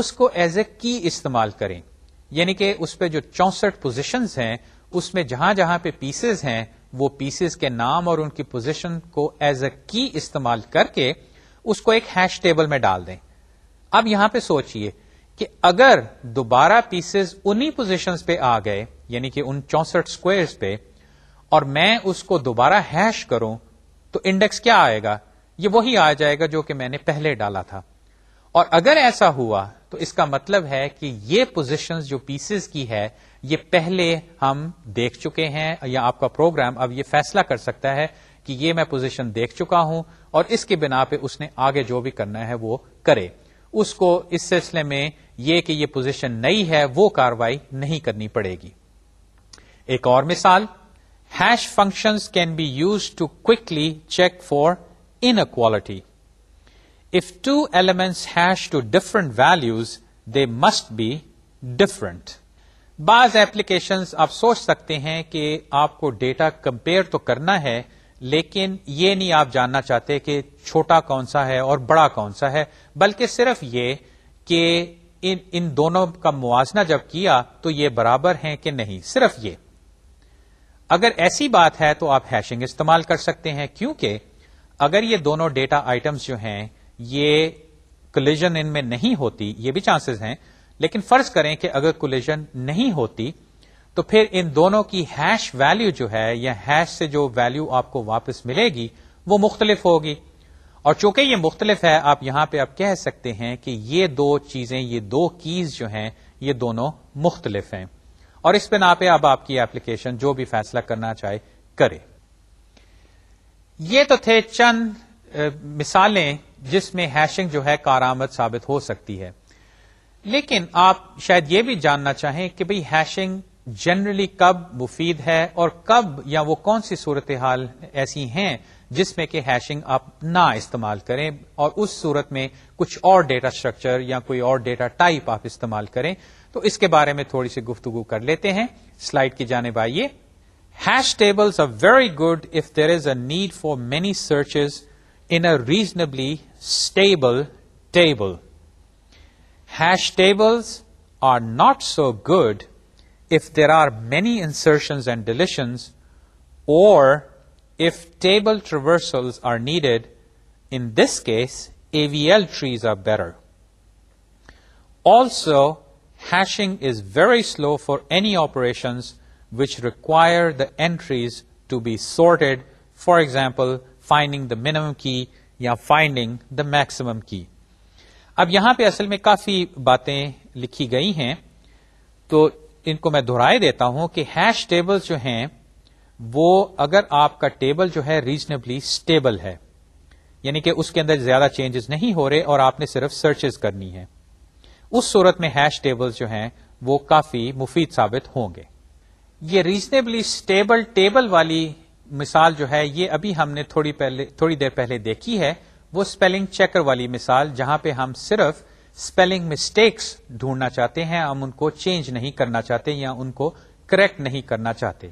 اس کو ایز اے کی استعمال کریں یعنی کہ اس پہ جو چونسٹھ پوزیشنز ہیں اس میں جہاں جہاں پہ پیسز ہیں وہ پیسز کے نام اور ان کی پوزیشن کو ایز اے کی استعمال کر کے اس کو ایک ہیش ٹیبل میں ڈال دیں اب یہاں پہ سوچئے کہ اگر دوبارہ پیسز انہی پوزیشنز پہ آ گئے یعنی کہ ان چونسٹھ اسکوئرس پہ اور میں اس کو دوبارہ ہیش کروں تو انڈیکس کیا آئے گا یہ وہی آ جائے گا جو کہ میں نے پہلے ڈالا تھا اور اگر ایسا ہوا تو اس کا مطلب ہے کہ یہ پوزیشنز جو پیسز کی ہے یہ پہلے ہم دیکھ چکے ہیں یا آپ کا پروگرام اب یہ فیصلہ کر سکتا ہے کہ یہ میں پوزیشن دیکھ چکا ہوں اور اس کے بنا پہ اس نے آگے جو بھی کرنا ہے وہ کرے اس کو اس سلسلے میں یہ کہ یہ پوزیشن نئی ہے وہ کاروائی نہیں کرنی پڑے گی ایک اور مثال hash functions can be use to quickly check for inequality if two elements hash to different values they must be different بعض ایپلیکیشن آپ سوچ سکتے ہیں کہ آپ کو ڈیٹا کمپیئر تو کرنا ہے لیکن یہ نہیں آپ جاننا چاہتے کہ چھوٹا کون سا ہے اور بڑا کون سا ہے بلکہ صرف یہ کہ ان ان دونوں کا موازنہ جب کیا تو یہ برابر ہیں کہ نہیں صرف یہ اگر ایسی بات ہے تو آپ ہیشنگ استعمال کر سکتے ہیں کیونکہ اگر یہ دونوں ڈیٹا آئٹمس جو ہیں یہ کلیجن ان میں نہیں ہوتی یہ بھی چانسز ہیں لیکن فرض کریں کہ اگر کولیجن نہیں ہوتی تو پھر ان دونوں کی ہیش ویلیو جو ہے یا ہیش سے جو ویلیو آپ کو واپس ملے گی وہ مختلف ہوگی اور چونکہ یہ مختلف ہے آپ یہاں پہ آپ کہہ سکتے ہیں کہ یہ دو چیزیں یہ دو کیز جو ہیں یہ دونوں مختلف ہیں اور اس پہ نہ پہ اب آپ کی اپلیکیشن جو بھی فیصلہ کرنا چاہے کرے یہ تو تھے چند مثالیں جس میں ہیشنگ جو ہے کارآمد ثابت ہو سکتی ہے لیکن آپ شاید یہ بھی جاننا چاہیں کہ بھئی ہیشنگ جنرلی کب مفید ہے اور کب یا وہ کون سی صورتحال ایسی ہیں جس میں کہ ہیشنگ آپ نہ استعمال کریں اور اس صورت میں کچھ اور ڈیٹا اسٹرکچر یا کوئی اور ڈیٹا ٹائپ آپ استعمال کریں تو اس کے بارے میں تھوڑی سی گفتگو کر لیتے ہیں سلائڈ کی جانب آئیے hash table very good if there is a need for many searches in a reasonably stable table Hash tables are not so good if there are many insertions and deletions, or if table traversals are needed. In this case, AVL trees are better. Also, hashing is very slow for any operations which require the entries to be sorted, for example, finding the minimum key, finding the maximum key. اب یہاں پہ اصل میں کافی باتیں لکھی گئی ہیں تو ان کو میں دہرائے دیتا ہوں کہ ہیش ٹیبل جو ہیں وہ اگر آپ کا ٹیبل جو ہے ریزنیبلی اسٹیبل ہے یعنی کہ اس کے اندر زیادہ چینجز نہیں ہو رہے اور آپ نے صرف سرچز کرنی ہے اس صورت میں ہیش ٹیبل جو ہیں وہ کافی مفید ثابت ہوں گے یہ ریزنیبلی اسٹیبل ٹیبل والی مثال جو ہے یہ ابھی ہم نے تھوڑی پہلے تھوڑی دیر پہلے دیکھی ہے وہ اسپیلنگ چیکر والی مثال جہاں پہ ہم صرف اسپیلنگ مسٹیکس ڈھونڈنا چاہتے ہیں ہم ان کو چینج نہیں کرنا چاہتے یا ان کو کریکٹ نہیں کرنا چاہتے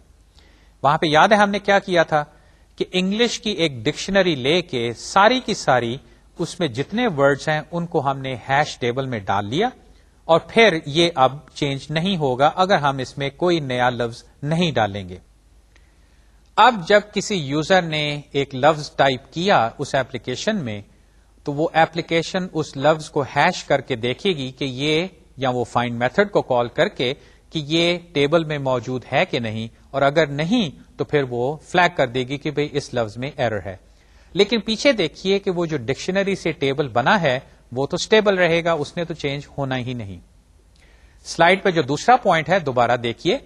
وہاں پہ یاد ہے ہم نے کیا کیا تھا کہ انگلش کی ایک ڈکشنری لے کے ساری کی ساری اس میں جتنے ورڈز ہیں ان کو ہم نے ہیش ٹیبل میں ڈال لیا اور پھر یہ اب چینج نہیں ہوگا اگر ہم اس میں کوئی نیا لفظ نہیں ڈالیں گے اب جب کسی یوزر نے ایک لفظ ٹائپ کیا اس ایپلیکیشن میں تو وہ ایپلیکیشن اس لفظ کو ہیش کر کے دیکھے گی کہ یہ یا وہ فائنڈ میتھڈ کو کال کر کے کہ یہ ٹیبل میں موجود ہے کہ نہیں اور اگر نہیں تو پھر وہ فلیک کر دے گی کہ بھئی اس لفظ میں ایرر ہے لیکن پیچھے دیکھیے کہ وہ جو ڈکشنری سے ٹیبل بنا ہے وہ تو اسٹیبل رہے گا اس نے تو چینج ہونا ہی نہیں سلائیڈ پہ جو دوسرا پوائنٹ ہے دوبارہ دیکھیے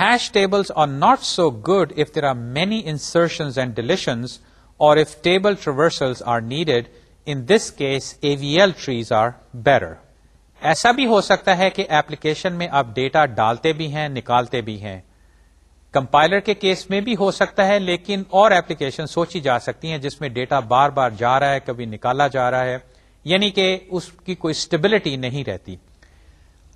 hash table are not so good if there are many insertions and deletions اور if table traversal are needed in this case V L trees are better ایسا بھی ہو سکتا ہے کہ ایپلیکیشن میں آپ ڈیٹا ڈالتے بھی ہیں نکالتے بھی ہیں کمپائلر کے کیس میں بھی ہو سکتا ہے لیکن اور ایپلیکیشن سوچی جا سکتی ہیں جس میں ڈیٹا بار بار جا رہا ہے کبھی نکالا جا رہا ہے یعنی کہ اس کی کوئی اسٹیبلٹی نہیں رہتی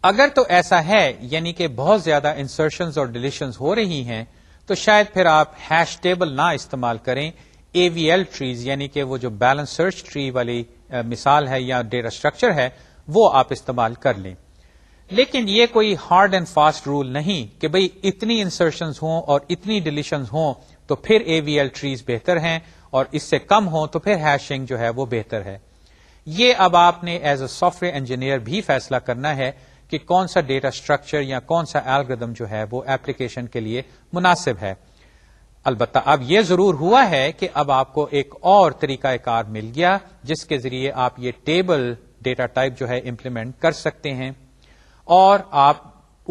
اگر تو ایسا ہے یعنی کہ بہت زیادہ انسرشنز اور ڈیلیشنز ہو رہی ہیں تو شاید پھر آپ ہیش ٹیبل نہ استعمال کریں اے وی ایل ٹریز یعنی کہ وہ جو بیلنس سرچ ٹری والی مثال ہے یا ڈیٹا اسٹرکچر ہے وہ آپ استعمال کر لیں لیکن یہ کوئی ہارڈ اینڈ فاسٹ رول نہیں کہ بھئی اتنی انسرشنز ہوں اور اتنی ڈیلیشنز ہوں تو پھر اے وی ایل ٹریز بہتر ہیں اور اس سے کم ہوں تو پھر ہیشنگ جو ہے وہ بہتر ہے یہ اب آپ نے as a software engineer بھی فیصلہ کرنا ہے کہ کون سا ڈیٹا اسٹرکچر یا کون سا الگریدم جو ہے وہ ایپلیکیشن کے لیے مناسب ہے البتہ اب یہ ضرور ہوا ہے کہ اب آپ کو ایک اور طریقہ کار مل گیا جس کے ذریعے آپ یہ ٹیبل ڈیٹا ٹائپ جو ہے امپلیمنٹ کر سکتے ہیں اور آپ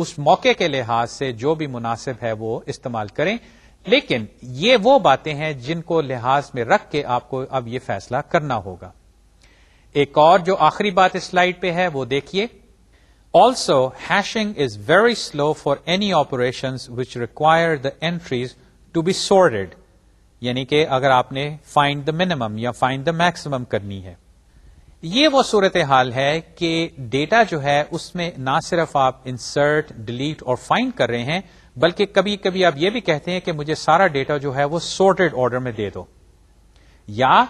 اس موقع کے لحاظ سے جو بھی مناسب ہے وہ استعمال کریں لیکن یہ وہ باتیں ہیں جن کو لحاظ میں رکھ کے آپ کو اب یہ فیصلہ کرنا ہوگا ایک اور جو آخری بات اس سلائیڈ پہ ہے وہ دیکھیے also hashing is very slow for any operations which require the entries to be sorted. یعنی کہ اگر آپ نے فائنڈ دا منیمم یا فائنڈ دا میکسیمم کرنی ہے یہ وہ صورت حال ہے کہ ڈیٹا جو ہے اس میں نہ صرف آپ انسرٹ ڈیلیٹ اور فائنڈ کر رہے ہیں بلکہ کبھی کبھی آپ یہ بھی کہتے ہیں کہ مجھے سارا ڈیٹا جو ہے وہ سورٹڈ آرڈر میں دے دو یا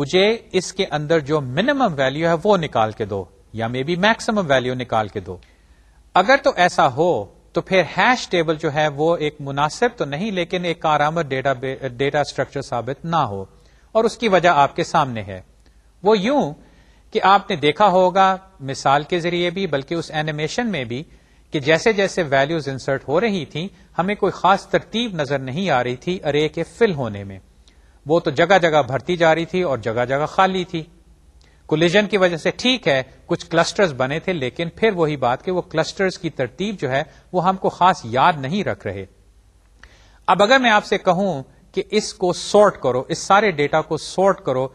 مجھے اس کے اندر جو منیمم ویلو ہے وہ نکال کے دو یا مے بی میکسمم ویلو نکال کے دو اگر تو ایسا ہو تو پھر ہیش ٹیبل جو ہے وہ ایک مناسب تو نہیں لیکن ایک کارآمد ڈیٹا ڈیٹا اسٹرکچر ثابت نہ ہو اور اس کی وجہ آپ کے سامنے ہے وہ یوں کہ آپ نے دیکھا ہوگا مثال کے ذریعے بھی بلکہ اس اینیمیشن میں بھی کہ جیسے جیسے ویلوز انسرٹ ہو رہی تھیں ہمیں کوئی خاص ترتیب نظر نہیں آ رہی تھی ارے کے فل ہونے میں وہ تو جگہ جگہ بھرتی جا رہی تھی اور جگہ جگہ خالی تھی کولیجن کی وجہ سے ٹھیک ہے کچھ کلسٹرز بنے تھے لیکن پھر وہی بات کہ وہ کلسٹرز کی ترتیب جو ہے وہ ہم کو خاص یاد نہیں رکھ رہے اب اگر میں آپ سے کہوں کہ اس کو سارٹ کرو اس سارے ڈیٹا کو سارٹ کرو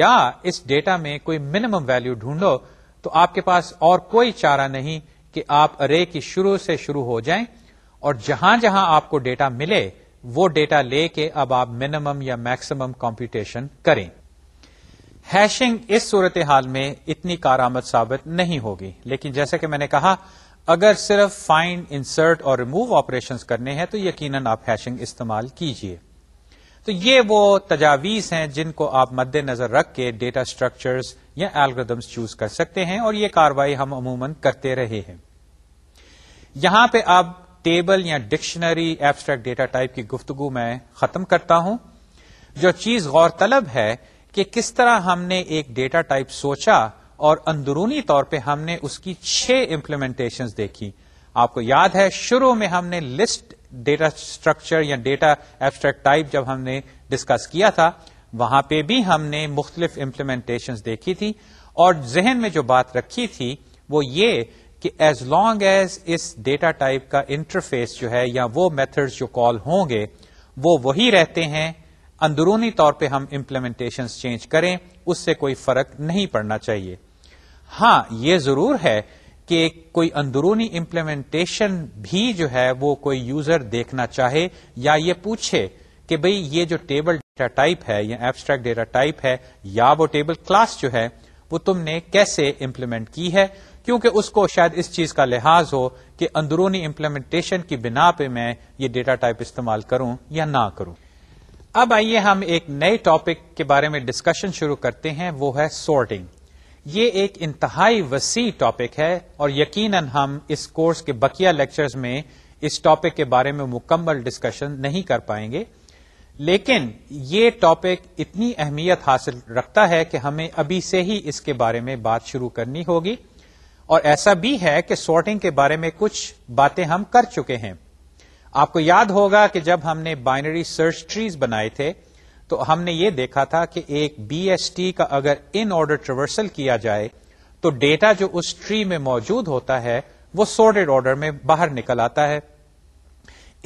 یا اس ڈیٹا میں کوئی منیمم ویلو ڈھونڈو تو آپ کے پاس اور کوئی چارہ نہیں کہ آپ ارے کی شروع سے شروع ہو جائیں اور جہاں جہاں آپ کو ڈیٹا ملے وہ ڈیٹا لے کے اب آپ منیمم یا میکسیمم کمپیوٹیشن کریں ہیشنگ اس صورتحال میں اتنی کارآمد ثابت نہیں ہوگی لیکن جیسا کہ میں نے کہا اگر صرف فائنڈ انسرٹ اور ریموو آپریشن کرنے ہیں تو یقیناً آپ ہیشنگ استعمال کیجئے تو یہ وہ تجاویز ہیں جن کو آپ مد نظر رکھ کے ڈیٹا اسٹرکچرز یا الگریدمس چوز کر سکتے ہیں اور یہ کاروائی ہم عموماً کرتے رہے ہیں یہاں پہ آپ ٹیبل یا ڈکشنری ایبسٹریکٹ ڈیٹا ٹائپ کی گفتگو میں ختم کرتا ہوں جو چیز غور طلب ہے کہ کس طرح ہم نے ایک ڈیٹا ٹائپ سوچا اور اندرونی طور پہ ہم نے اس کی چھ امپلیمنٹیشن دیکھی آپ کو یاد ہے شروع میں ہم نے لسٹ ڈیٹا اسٹرکچر یا ڈیٹا ایبسٹریکٹ ٹائپ جب ہم نے ڈسکس کیا تھا وہاں پہ بھی ہم نے مختلف امپلیمنٹیشن دیکھی تھی اور ذہن میں جو بات رکھی تھی وہ یہ کہ ایز لانگ ایز اس ڈیٹا ٹائپ کا انٹرفیس جو ہے یا وہ میتھڈ جو کال ہوں گے وہ وہی رہتے ہیں اندرونی طور پہ ہم امپلیمنٹیشن چینج کریں اس سے کوئی فرق نہیں پڑنا چاہیے ہاں یہ ضرور ہے کہ کوئی اندرونی امپلیمنٹیشن بھی جو ہے وہ کوئی یوزر دیکھنا چاہے یا یہ پوچھے کہ بھئی یہ جو ٹیبل ڈیٹا ٹائپ ہے یا ایبسٹریکٹ ڈیٹا ٹائپ ہے یا وہ ٹیبل کلاس جو ہے وہ تم نے کیسے امپلیمنٹ کی ہے کیونکہ اس کو شاید اس چیز کا لحاظ ہو کہ اندرونی امپلیمنٹیشن کی بنا پہ میں یہ ڈیٹا ٹائپ استعمال کروں یا نہ کروں اب آئیے ہم ایک نئے ٹاپک کے بارے میں ڈسکشن شروع کرتے ہیں وہ ہے سارٹنگ یہ ایک انتہائی وسیع ٹاپک ہے اور یقیناً ہم اس کورس کے بکیا لیکچرز میں اس ٹاپک کے بارے میں مکمل ڈسکشن نہیں کر پائیں گے لیکن یہ ٹاپک اتنی اہمیت حاصل رکھتا ہے کہ ہمیں ابھی سے ہی اس کے بارے میں بات شروع کرنی ہوگی اور ایسا بھی ہے کہ سارٹنگ کے بارے میں کچھ باتیں ہم کر چکے ہیں آپ کو یاد ہوگا کہ جب ہم نے بائنری سرچ ٹریز بنائے تھے تو ہم نے یہ دیکھا تھا کہ ایک بی ایس ٹی کا اگر ان آرڈر ٹریورسل کیا جائے تو ڈیٹا جو اس ٹری میں موجود ہوتا ہے وہ سورٹڈ آرڈر میں باہر نکل آتا ہے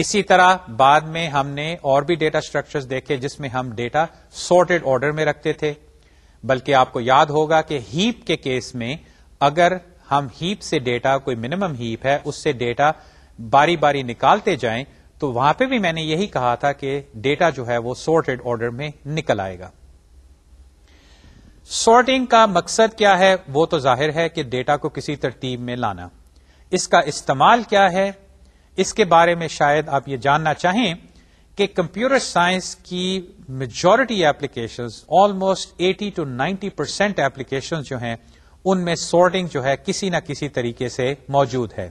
اسی طرح بعد میں ہم نے اور بھی ڈیٹا اسٹرکچر دیکھے جس میں ہم ڈیٹا سورٹڈ آرڈر میں رکھتے تھے بلکہ آپ کو یاد ہوگا کہ ہیپ کے کیس میں اگر ہم ہیپ سے ڈیٹا کوئی منیمم ہیپ ہے اس سے ڈیٹا باری باری نکالتے جائیں تو وہاں پہ بھی میں نے یہی کہا تھا کہ ڈیٹا جو ہے وہ سورٹڈ آرڈر میں نکل آئے گا سارٹنگ کا مقصد کیا ہے وہ تو ظاہر ہے کہ ڈیٹا کو کسی ترتیب میں لانا اس کا استعمال کیا ہے اس کے بارے میں شاید آپ یہ جاننا چاہیں کہ کمپیوٹر سائنس کی majority application almost eighty two ninety percent application جو ہیں ان میں سارٹنگ جو ہے کسی نہ کسی طریقے سے موجود ہے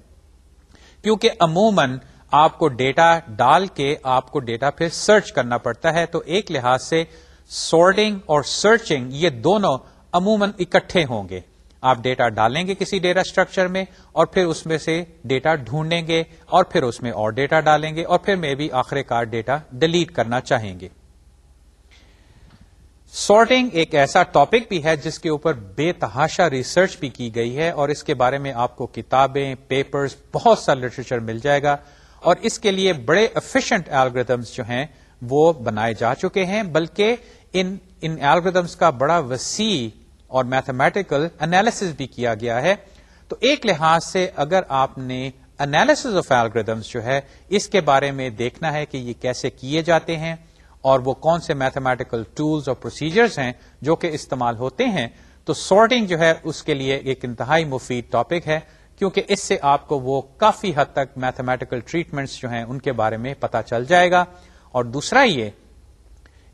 کیونکہ عموماً آپ کو ڈیٹا ڈال کے آپ کو ڈیٹا پھر سرچ کرنا پڑتا ہے تو ایک لحاظ سے سارٹنگ اور سرچنگ یہ دونوں عموماً اکٹھے ہوں گے آپ ڈیٹا ڈالیں گے کسی ڈیٹا اسٹرکچر میں اور پھر اس میں سے ڈیٹا ڈھونڈیں گے اور پھر اس میں اور ڈیٹا ڈالیں گے اور پھر میں بھی آخر کار ڈیٹا ڈیلیٹ کرنا چاہیں گے سارٹنگ ایک ایسا ٹاپک بھی ہے جس کے اوپر بے تحاشا ریسرچ بھی کی گئی ہے اور اس کے بارے میں آپ کو کتابیں پیپرز بہت سا لٹریچر مل جائے گا اور اس کے لیے بڑے افیشینٹ ایلگردمس جو ہیں وہ بنائے جا چکے ہیں بلکہ ان ان ایلگردمس کا بڑا وسیع اور میتھمیٹیکل انالیس بھی کیا گیا ہے تو ایک لحاظ سے اگر آپ نے انالیسز آف ایلگردمس جو ہے اس کے بارے میں دیکھنا ہے کہ یہ کیسے کیے جاتے ہیں اور وہ کون سے میتھمیٹیکل ٹولس اور پروسیجرس ہیں جو کہ استعمال ہوتے ہیں تو سارٹنگ جو ہے اس کے لیے ایک انتہائی مفید ٹاپک ہے کیونکہ اس سے آپ کو وہ کافی حد تک میتھمیٹیکل ٹریٹمنٹس جو ہیں ان کے بارے میں پتا چل جائے گا اور دوسرا یہ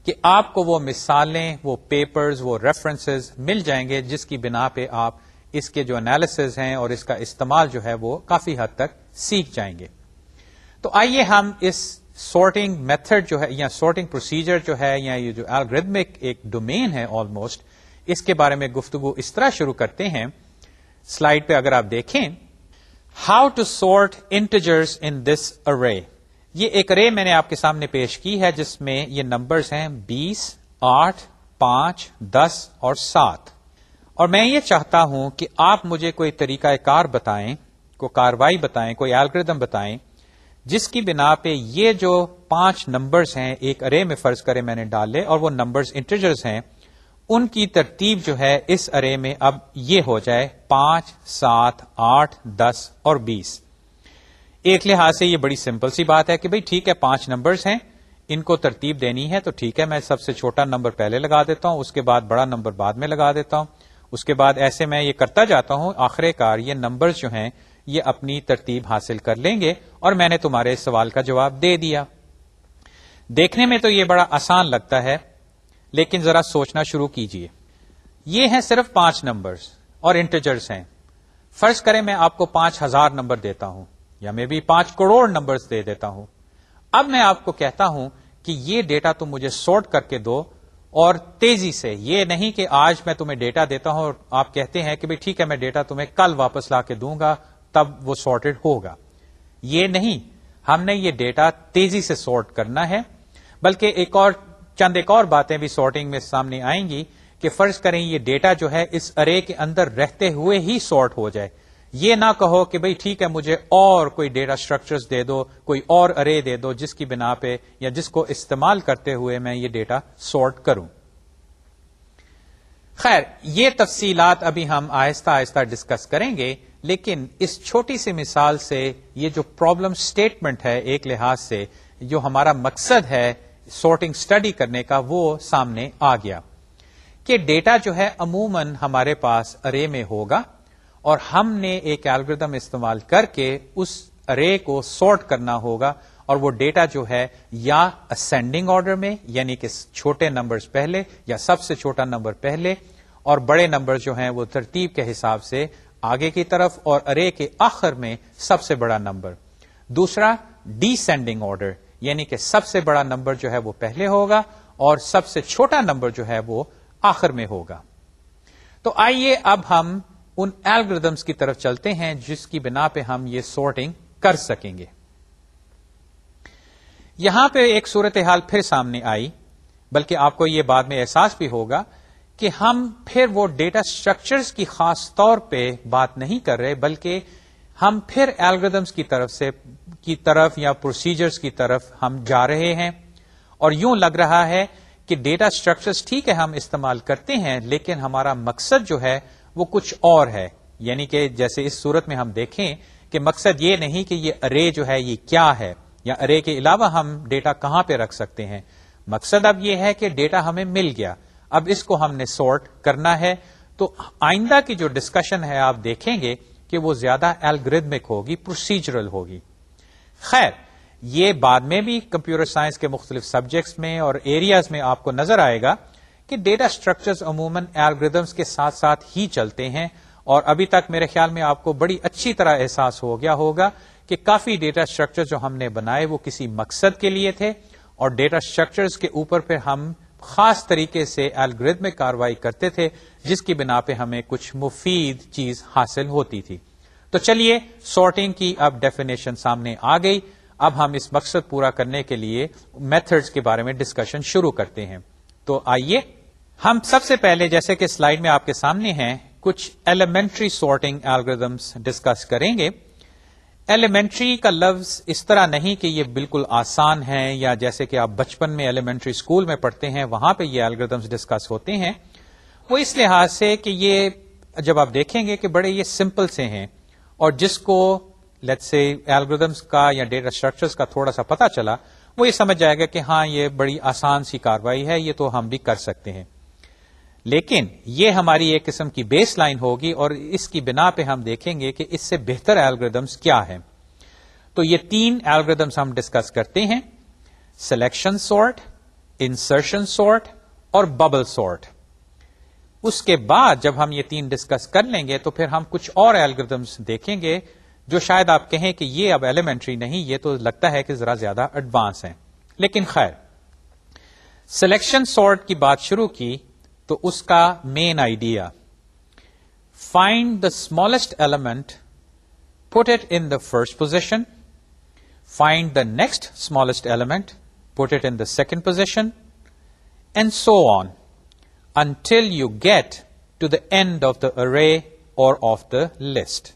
کہ آپ کو وہ مثالیں وہ پیپرز وہ ریفرنسز مل جائیں گے جس کی بنا پہ آپ اس کے جو انالیسز ہیں اور اس کا استعمال جو ہے وہ کافی حد تک سیکھ جائیں گے تو آئیے ہم اس سارٹنگ میتھڈ جو ہے یا سارٹنگ پروسیجر جو ہے یا یہ جو الگریدمک ایک ڈومین ہے آلموسٹ اس کے بارے میں گفتگو اس طرح شروع کرتے ہیں سلائڈ پہ اگر آپ دیکھیں how to sort integers in this array یہ ایک رے میں نے آپ کے سامنے پیش کی ہے جس میں یہ نمبرز ہیں بیس آٹھ پانچ دس اور سات اور میں یہ چاہتا ہوں کہ آپ مجھے کوئی طریقہ کار بتائیں کوئی کاروائی بتائیں کوئی الگریدم بتائیں جس کی بنا پہ یہ جو پانچ نمبرز ہیں ایک ارے میں فرض کرے میں نے ڈالے اور وہ نمبرز انٹرجرز ہیں ان کی ترتیب جو ہے اس ارے میں اب یہ ہو جائے پانچ سات آٹھ دس اور بیس ایک لحاظ سے یہ بڑی سمپل سی بات ہے کہ بھئی ٹھیک ہے پانچ نمبرز ہیں ان کو ترتیب دینی ہے تو ٹھیک ہے میں سب سے چھوٹا نمبر پہلے لگا دیتا ہوں اس کے بعد بڑا نمبر بعد میں لگا دیتا ہوں اس کے بعد ایسے میں یہ کرتا جاتا ہوں آخر کار یہ نمبرز جو ہیں یہ اپنی ترتیب حاصل کر لیں گے اور میں نے تمہارے اس سوال کا جواب دے دیا دیکھنے میں تو یہ بڑا آسان لگتا ہے لیکن ذرا سوچنا شروع کیجئے یہ ہیں صرف پانچ نمبرز اور انٹیجرز ہیں فرض کریں میں آپ کو پانچ ہزار نمبر دیتا ہوں یا میں بھی پانچ کروڑ نمبرز دے دیتا ہوں اب میں آپ کو کہتا ہوں کہ یہ ڈیٹا تم مجھے سارٹ کر کے دو اور تیزی سے یہ نہیں کہ آج میں تمہیں ڈیٹا دیتا ہوں اور آپ کہتے ہیں کہ ٹھیک ہے میں ڈیٹا تمہیں کل واپس لا کے دوں گا تب وہ سارٹیڈ ہوگا یہ نہیں ہم نے یہ ڈیٹا تیزی سے سارٹ کرنا ہے بلکہ ایک اور چند ایک اور باتیں بھی سارٹنگ میں سامنے آئیں گی کہ فرض کریں یہ ڈیٹا جو ہے اس ارے کے اندر رہتے ہوئے ہی سارٹ ہو جائے یہ نہ کہو کہ بھائی ٹھیک ہے مجھے اور کوئی ڈیٹا اسٹرکچر دے دو کوئی اور ارے دے دو جس کی بنا پہ یا جس کو استعمال کرتے ہوئے میں یہ ڈیٹا سارٹ کروں خیر یہ تفصیلات ابھی ہم آہستہ آہستہ ڈسکس کریں گے لیکن اس چھوٹی سی مثال سے یہ جو پرابلم اسٹیٹمنٹ ہے ایک لحاظ سے جو ہمارا مقصد ہے سارٹنگ اسٹڈی کرنے کا وہ سامنے آ گیا کہ ڈیٹا جو ہے عموماً ہمارے پاس ارے میں ہوگا اور ہم نے ایک الگریدم استعمال کر کے اس ارے کو سارٹ کرنا ہوگا اور وہ ڈیٹا جو ہے یا اسینڈنگ آرڈر میں یعنی کہ چھوٹے نمبرز پہلے یا سب سے چھوٹا نمبر پہلے اور بڑے نمبر جو ہیں وہ ترتیب کے حساب سے آگے کی طرف اور ارے کے آخر میں سب سے بڑا نمبر دوسرا ڈیسینڈنگ آرڈر یعنی کہ سب سے بڑا نمبر جو ہے وہ پہلے ہوگا اور سب سے چھوٹا نمبر جو ہے وہ آخر میں ہوگا تو آئیے اب ہم ان ایلگردمس کی طرف چلتے ہیں جس کی بنا پہ ہم یہ سارٹنگ کر سکیں گے یہاں پہ ایک صورتحال پھر سامنے آئی بلکہ آپ کو یہ بعد میں احساس بھی ہوگا کہ ہم پھر وہ ڈیٹا اسٹرکچرس کی خاص طور پہ بات نہیں کر رہے بلکہ ہم پھر الگریدمس کی طرف سے کی طرف یا پروسیجرس کی طرف ہم جا رہے ہیں اور یوں لگ رہا ہے کہ ڈیٹا اسٹرکچرس ٹھیک ہے ہم استعمال کرتے ہیں لیکن ہمارا مقصد جو ہے وہ کچھ اور ہے یعنی کہ جیسے اس صورت میں ہم دیکھیں کہ مقصد یہ نہیں کہ یہ ارے جو ہے یہ کیا ہے یا ارے کے علاوہ ہم ڈیٹا کہاں پہ رکھ سکتے ہیں مقصد اب یہ ہے کہ ڈیٹا ہمیں مل گیا اب اس کو ہم نے سارٹ کرنا ہے تو آئندہ کی جو ڈسکشن ہے آپ دیکھیں گے کہ وہ زیادہ الگریدمک ہوگی پروسیجرل ہوگی خیر یہ بعد میں بھی کمپیوٹر سائنس کے مختلف سبجیکٹس میں اور ایریاز میں آپ کو نظر آئے گا کہ ڈیٹا سٹرکچرز عموماً الگریدمس کے ساتھ ساتھ ہی چلتے ہیں اور ابھی تک میرے خیال میں آپ کو بڑی اچھی طرح احساس ہو گیا ہوگا کہ کافی ڈیٹا اسٹرکچر جو ہم نے بنائے وہ کسی مقصد کے لیے تھے اور ڈیٹا اسٹرکچرز کے اوپر پھر ہم خاص طریقے سے میں کاروائی کرتے تھے جس کی بنا پہ ہمیں کچھ مفید چیز حاصل ہوتی تھی تو چلیے سارٹنگ کی اب ڈیفینیشن سامنے آ گئی اب ہم اس مقصد پورا کرنے کے لیے میتھڈز کے بارے میں ڈسکشن شروع کرتے ہیں تو آئیے ہم سب سے پہلے جیسے کہ سلائیڈ میں آپ کے سامنے ہیں کچھ ایلیمنٹری سارٹنگ الگریدمس ڈسکس کریں گے ایلیمنٹری کا لفظ اس طرح نہیں کہ یہ بالکل آسان ہے یا جیسے کہ آپ بچپن میں ایلیمنٹری اسکول میں پڑھتے ہیں وہاں پہ یہ الگریدمس ڈسکس ہوتے ہیں وہ اس لحاظ سے کہ یہ جب آپ دیکھیں گے کہ بڑے یہ سمپل سے ہیں اور جس کو لیٹ سے ایلگردمس کا یا ڈیٹا اسٹرکچرس کا تھوڑا سا پتا چلا وہ یہ سمجھ جائے گا کہ ہاں یہ بڑی آسان سی کاروائی ہے یہ تو ہم بھی کر سکتے ہیں لیکن یہ ہماری ایک قسم کی بیس لائن ہوگی اور اس کی بنا پہ ہم دیکھیں گے کہ اس سے بہتر ایلگردمس کیا ہے تو یہ تین ایلگردمس ہم ڈسکس کرتے ہیں سلیکشن سارٹ انسرشن سارٹ اور ببل سارٹ اس کے بعد جب ہم یہ تین ڈسکس کر لیں گے تو پھر ہم کچھ اور ایلگردمس دیکھیں گے جو شاید آپ کہیں کہ یہ اب ایلیمنٹری نہیں یہ تو لگتا ہے کہ ذرا زیادہ ایڈوانس ہیں لیکن خیر سلیکشن سارٹ کی بات شروع کی تو اس کا main idea find the smallest element put it in first position find the next smallest element put it in second position and so on until you get to the end of the array اور of the list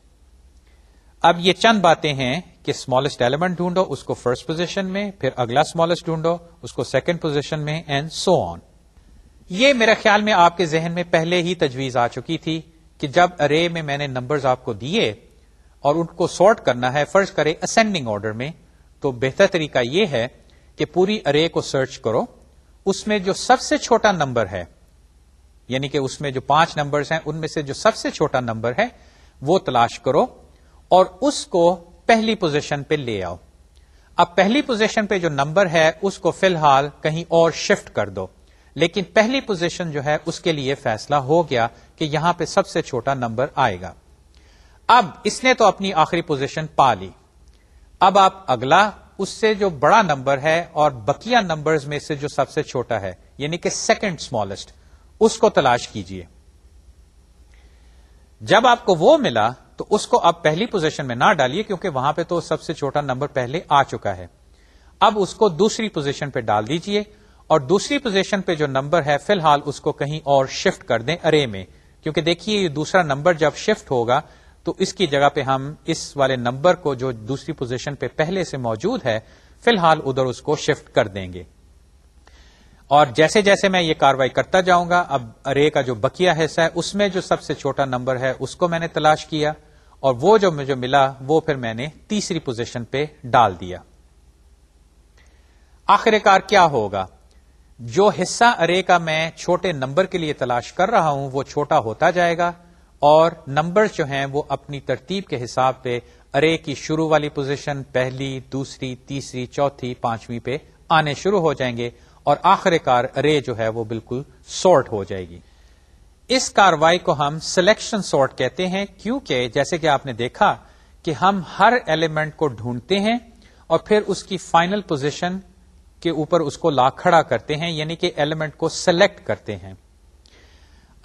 اب یہ چند باتیں ہیں کہ smallest element ڈھونڈو اس کو فرسٹ پوزیشن میں پھر اگلا اسمالسٹ ڈھونڈو اس کو سیکنڈ پوزیشن میں اینڈ سو آن یہ میرے خیال میں آپ کے ذہن میں پہلے ہی تجویز آ چکی تھی کہ جب ارے میں میں نے نمبر آپ کو دیے اور ان کو سارٹ کرنا ہے فرض کرے اسینڈنگ آرڈر میں تو بہتر طریقہ یہ ہے کہ پوری ارے کو سرچ کرو اس میں جو سب سے چھوٹا نمبر ہے یعنی کہ اس میں جو پانچ نمبرز ہیں ان میں سے جو سب سے چھوٹا نمبر ہے وہ تلاش کرو اور اس کو پہلی پوزیشن پہ لے آؤ اب پہلی پوزیشن پہ جو نمبر ہے اس کو فی الحال کہیں اور شفٹ کر دو لیکن پہلی پوزیشن جو ہے اس کے لیے فیصلہ ہو گیا کہ یہاں پہ سب سے چھوٹا نمبر آئے گا اب اس نے تو اپنی آخری پوزیشن پا لی اب آپ اگلا اس سے جو بڑا نمبر ہے اور بکیا نمبر میں سے جو سب سے چھوٹا ہے یعنی کہ سیکنڈ اسمالسٹ اس کو تلاش کیجئے جب آپ کو وہ ملا تو اس کو آپ پہلی پوزیشن میں نہ ڈالیے کیونکہ وہاں پہ تو سب سے چھوٹا نمبر پہلے آ چکا ہے اب اس کو دوسری پوزیشن پہ ڈال دیجئے اور دوسری پوزیشن پہ جو نمبر ہے فی الحال اس کو کہیں اور شفٹ کر دیں ارے میں کیونکہ دیکھیے یہ دوسرا نمبر جب شفٹ ہوگا تو اس کی جگہ پہ ہم اس والے نمبر کو جو دوسری پوزیشن پہ پہلے سے موجود ہے فی الحال ادھر اس کو شفٹ کر دیں گے اور جیسے جیسے میں یہ کاروائی کرتا جاؤں گا اب ارے کا جو بکیا حصہ ہے اس میں جو سب سے چھوٹا نمبر ہے اس کو میں نے تلاش کیا اور وہ جو مجھے ملا وہ پھر میں نے تیسری پوزیشن پہ ڈال دیا آخر کار کیا ہوگا جو حصہ ارے کا میں چھوٹے نمبر کے لیے تلاش کر رہا ہوں وہ چھوٹا ہوتا جائے گا اور نمبر جو ہیں وہ اپنی ترتیب کے حساب پہ ارے کی شروع والی پوزیشن پہلی دوسری تیسری چوتھی پانچویں پہ آنے شروع ہو جائیں گے اور آخر کار ارے جو ہے وہ بالکل سارٹ ہو جائے گی اس کاروائی کو ہم سلیکشن سارٹ کہتے ہیں کیونکہ جیسے کہ آپ نے دیکھا کہ ہم ہر ایلیمنٹ کو ڈھونڈتے ہیں اور پھر اس کی فائنل پوزیشن کے اوپر اس کو لا کھڑا کرتے ہیں یعنی کہ ایلیمنٹ کو سلیکٹ کرتے ہیں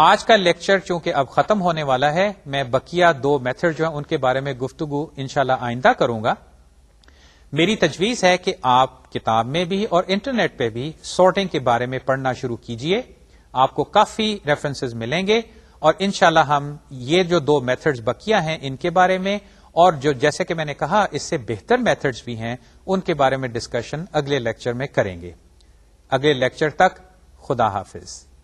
آج کا لیکچر چونکہ اب ختم ہونے والا ہے میں بکیا دو میتھڈ جو ہیں ان کے بارے میں گفتگو انشاءاللہ آئندہ کروں گا میری تجویز ہے کہ آپ کتاب میں بھی اور انٹرنیٹ پہ بھی سارٹنگ کے بارے میں پڑھنا شروع کیجئے آپ کو کافی ریفرنسز ملیں گے اور انشاءاللہ ہم یہ جو دو میتھڈز بکیا ہیں ان کے بارے میں اور جو جیسے کہ میں نے کہا اس سے بہتر میتھڈس بھی ہیں ان کے بارے میں ڈسکشن اگلے لیکچر میں کریں گے اگلے لیکچر تک خدا حافظ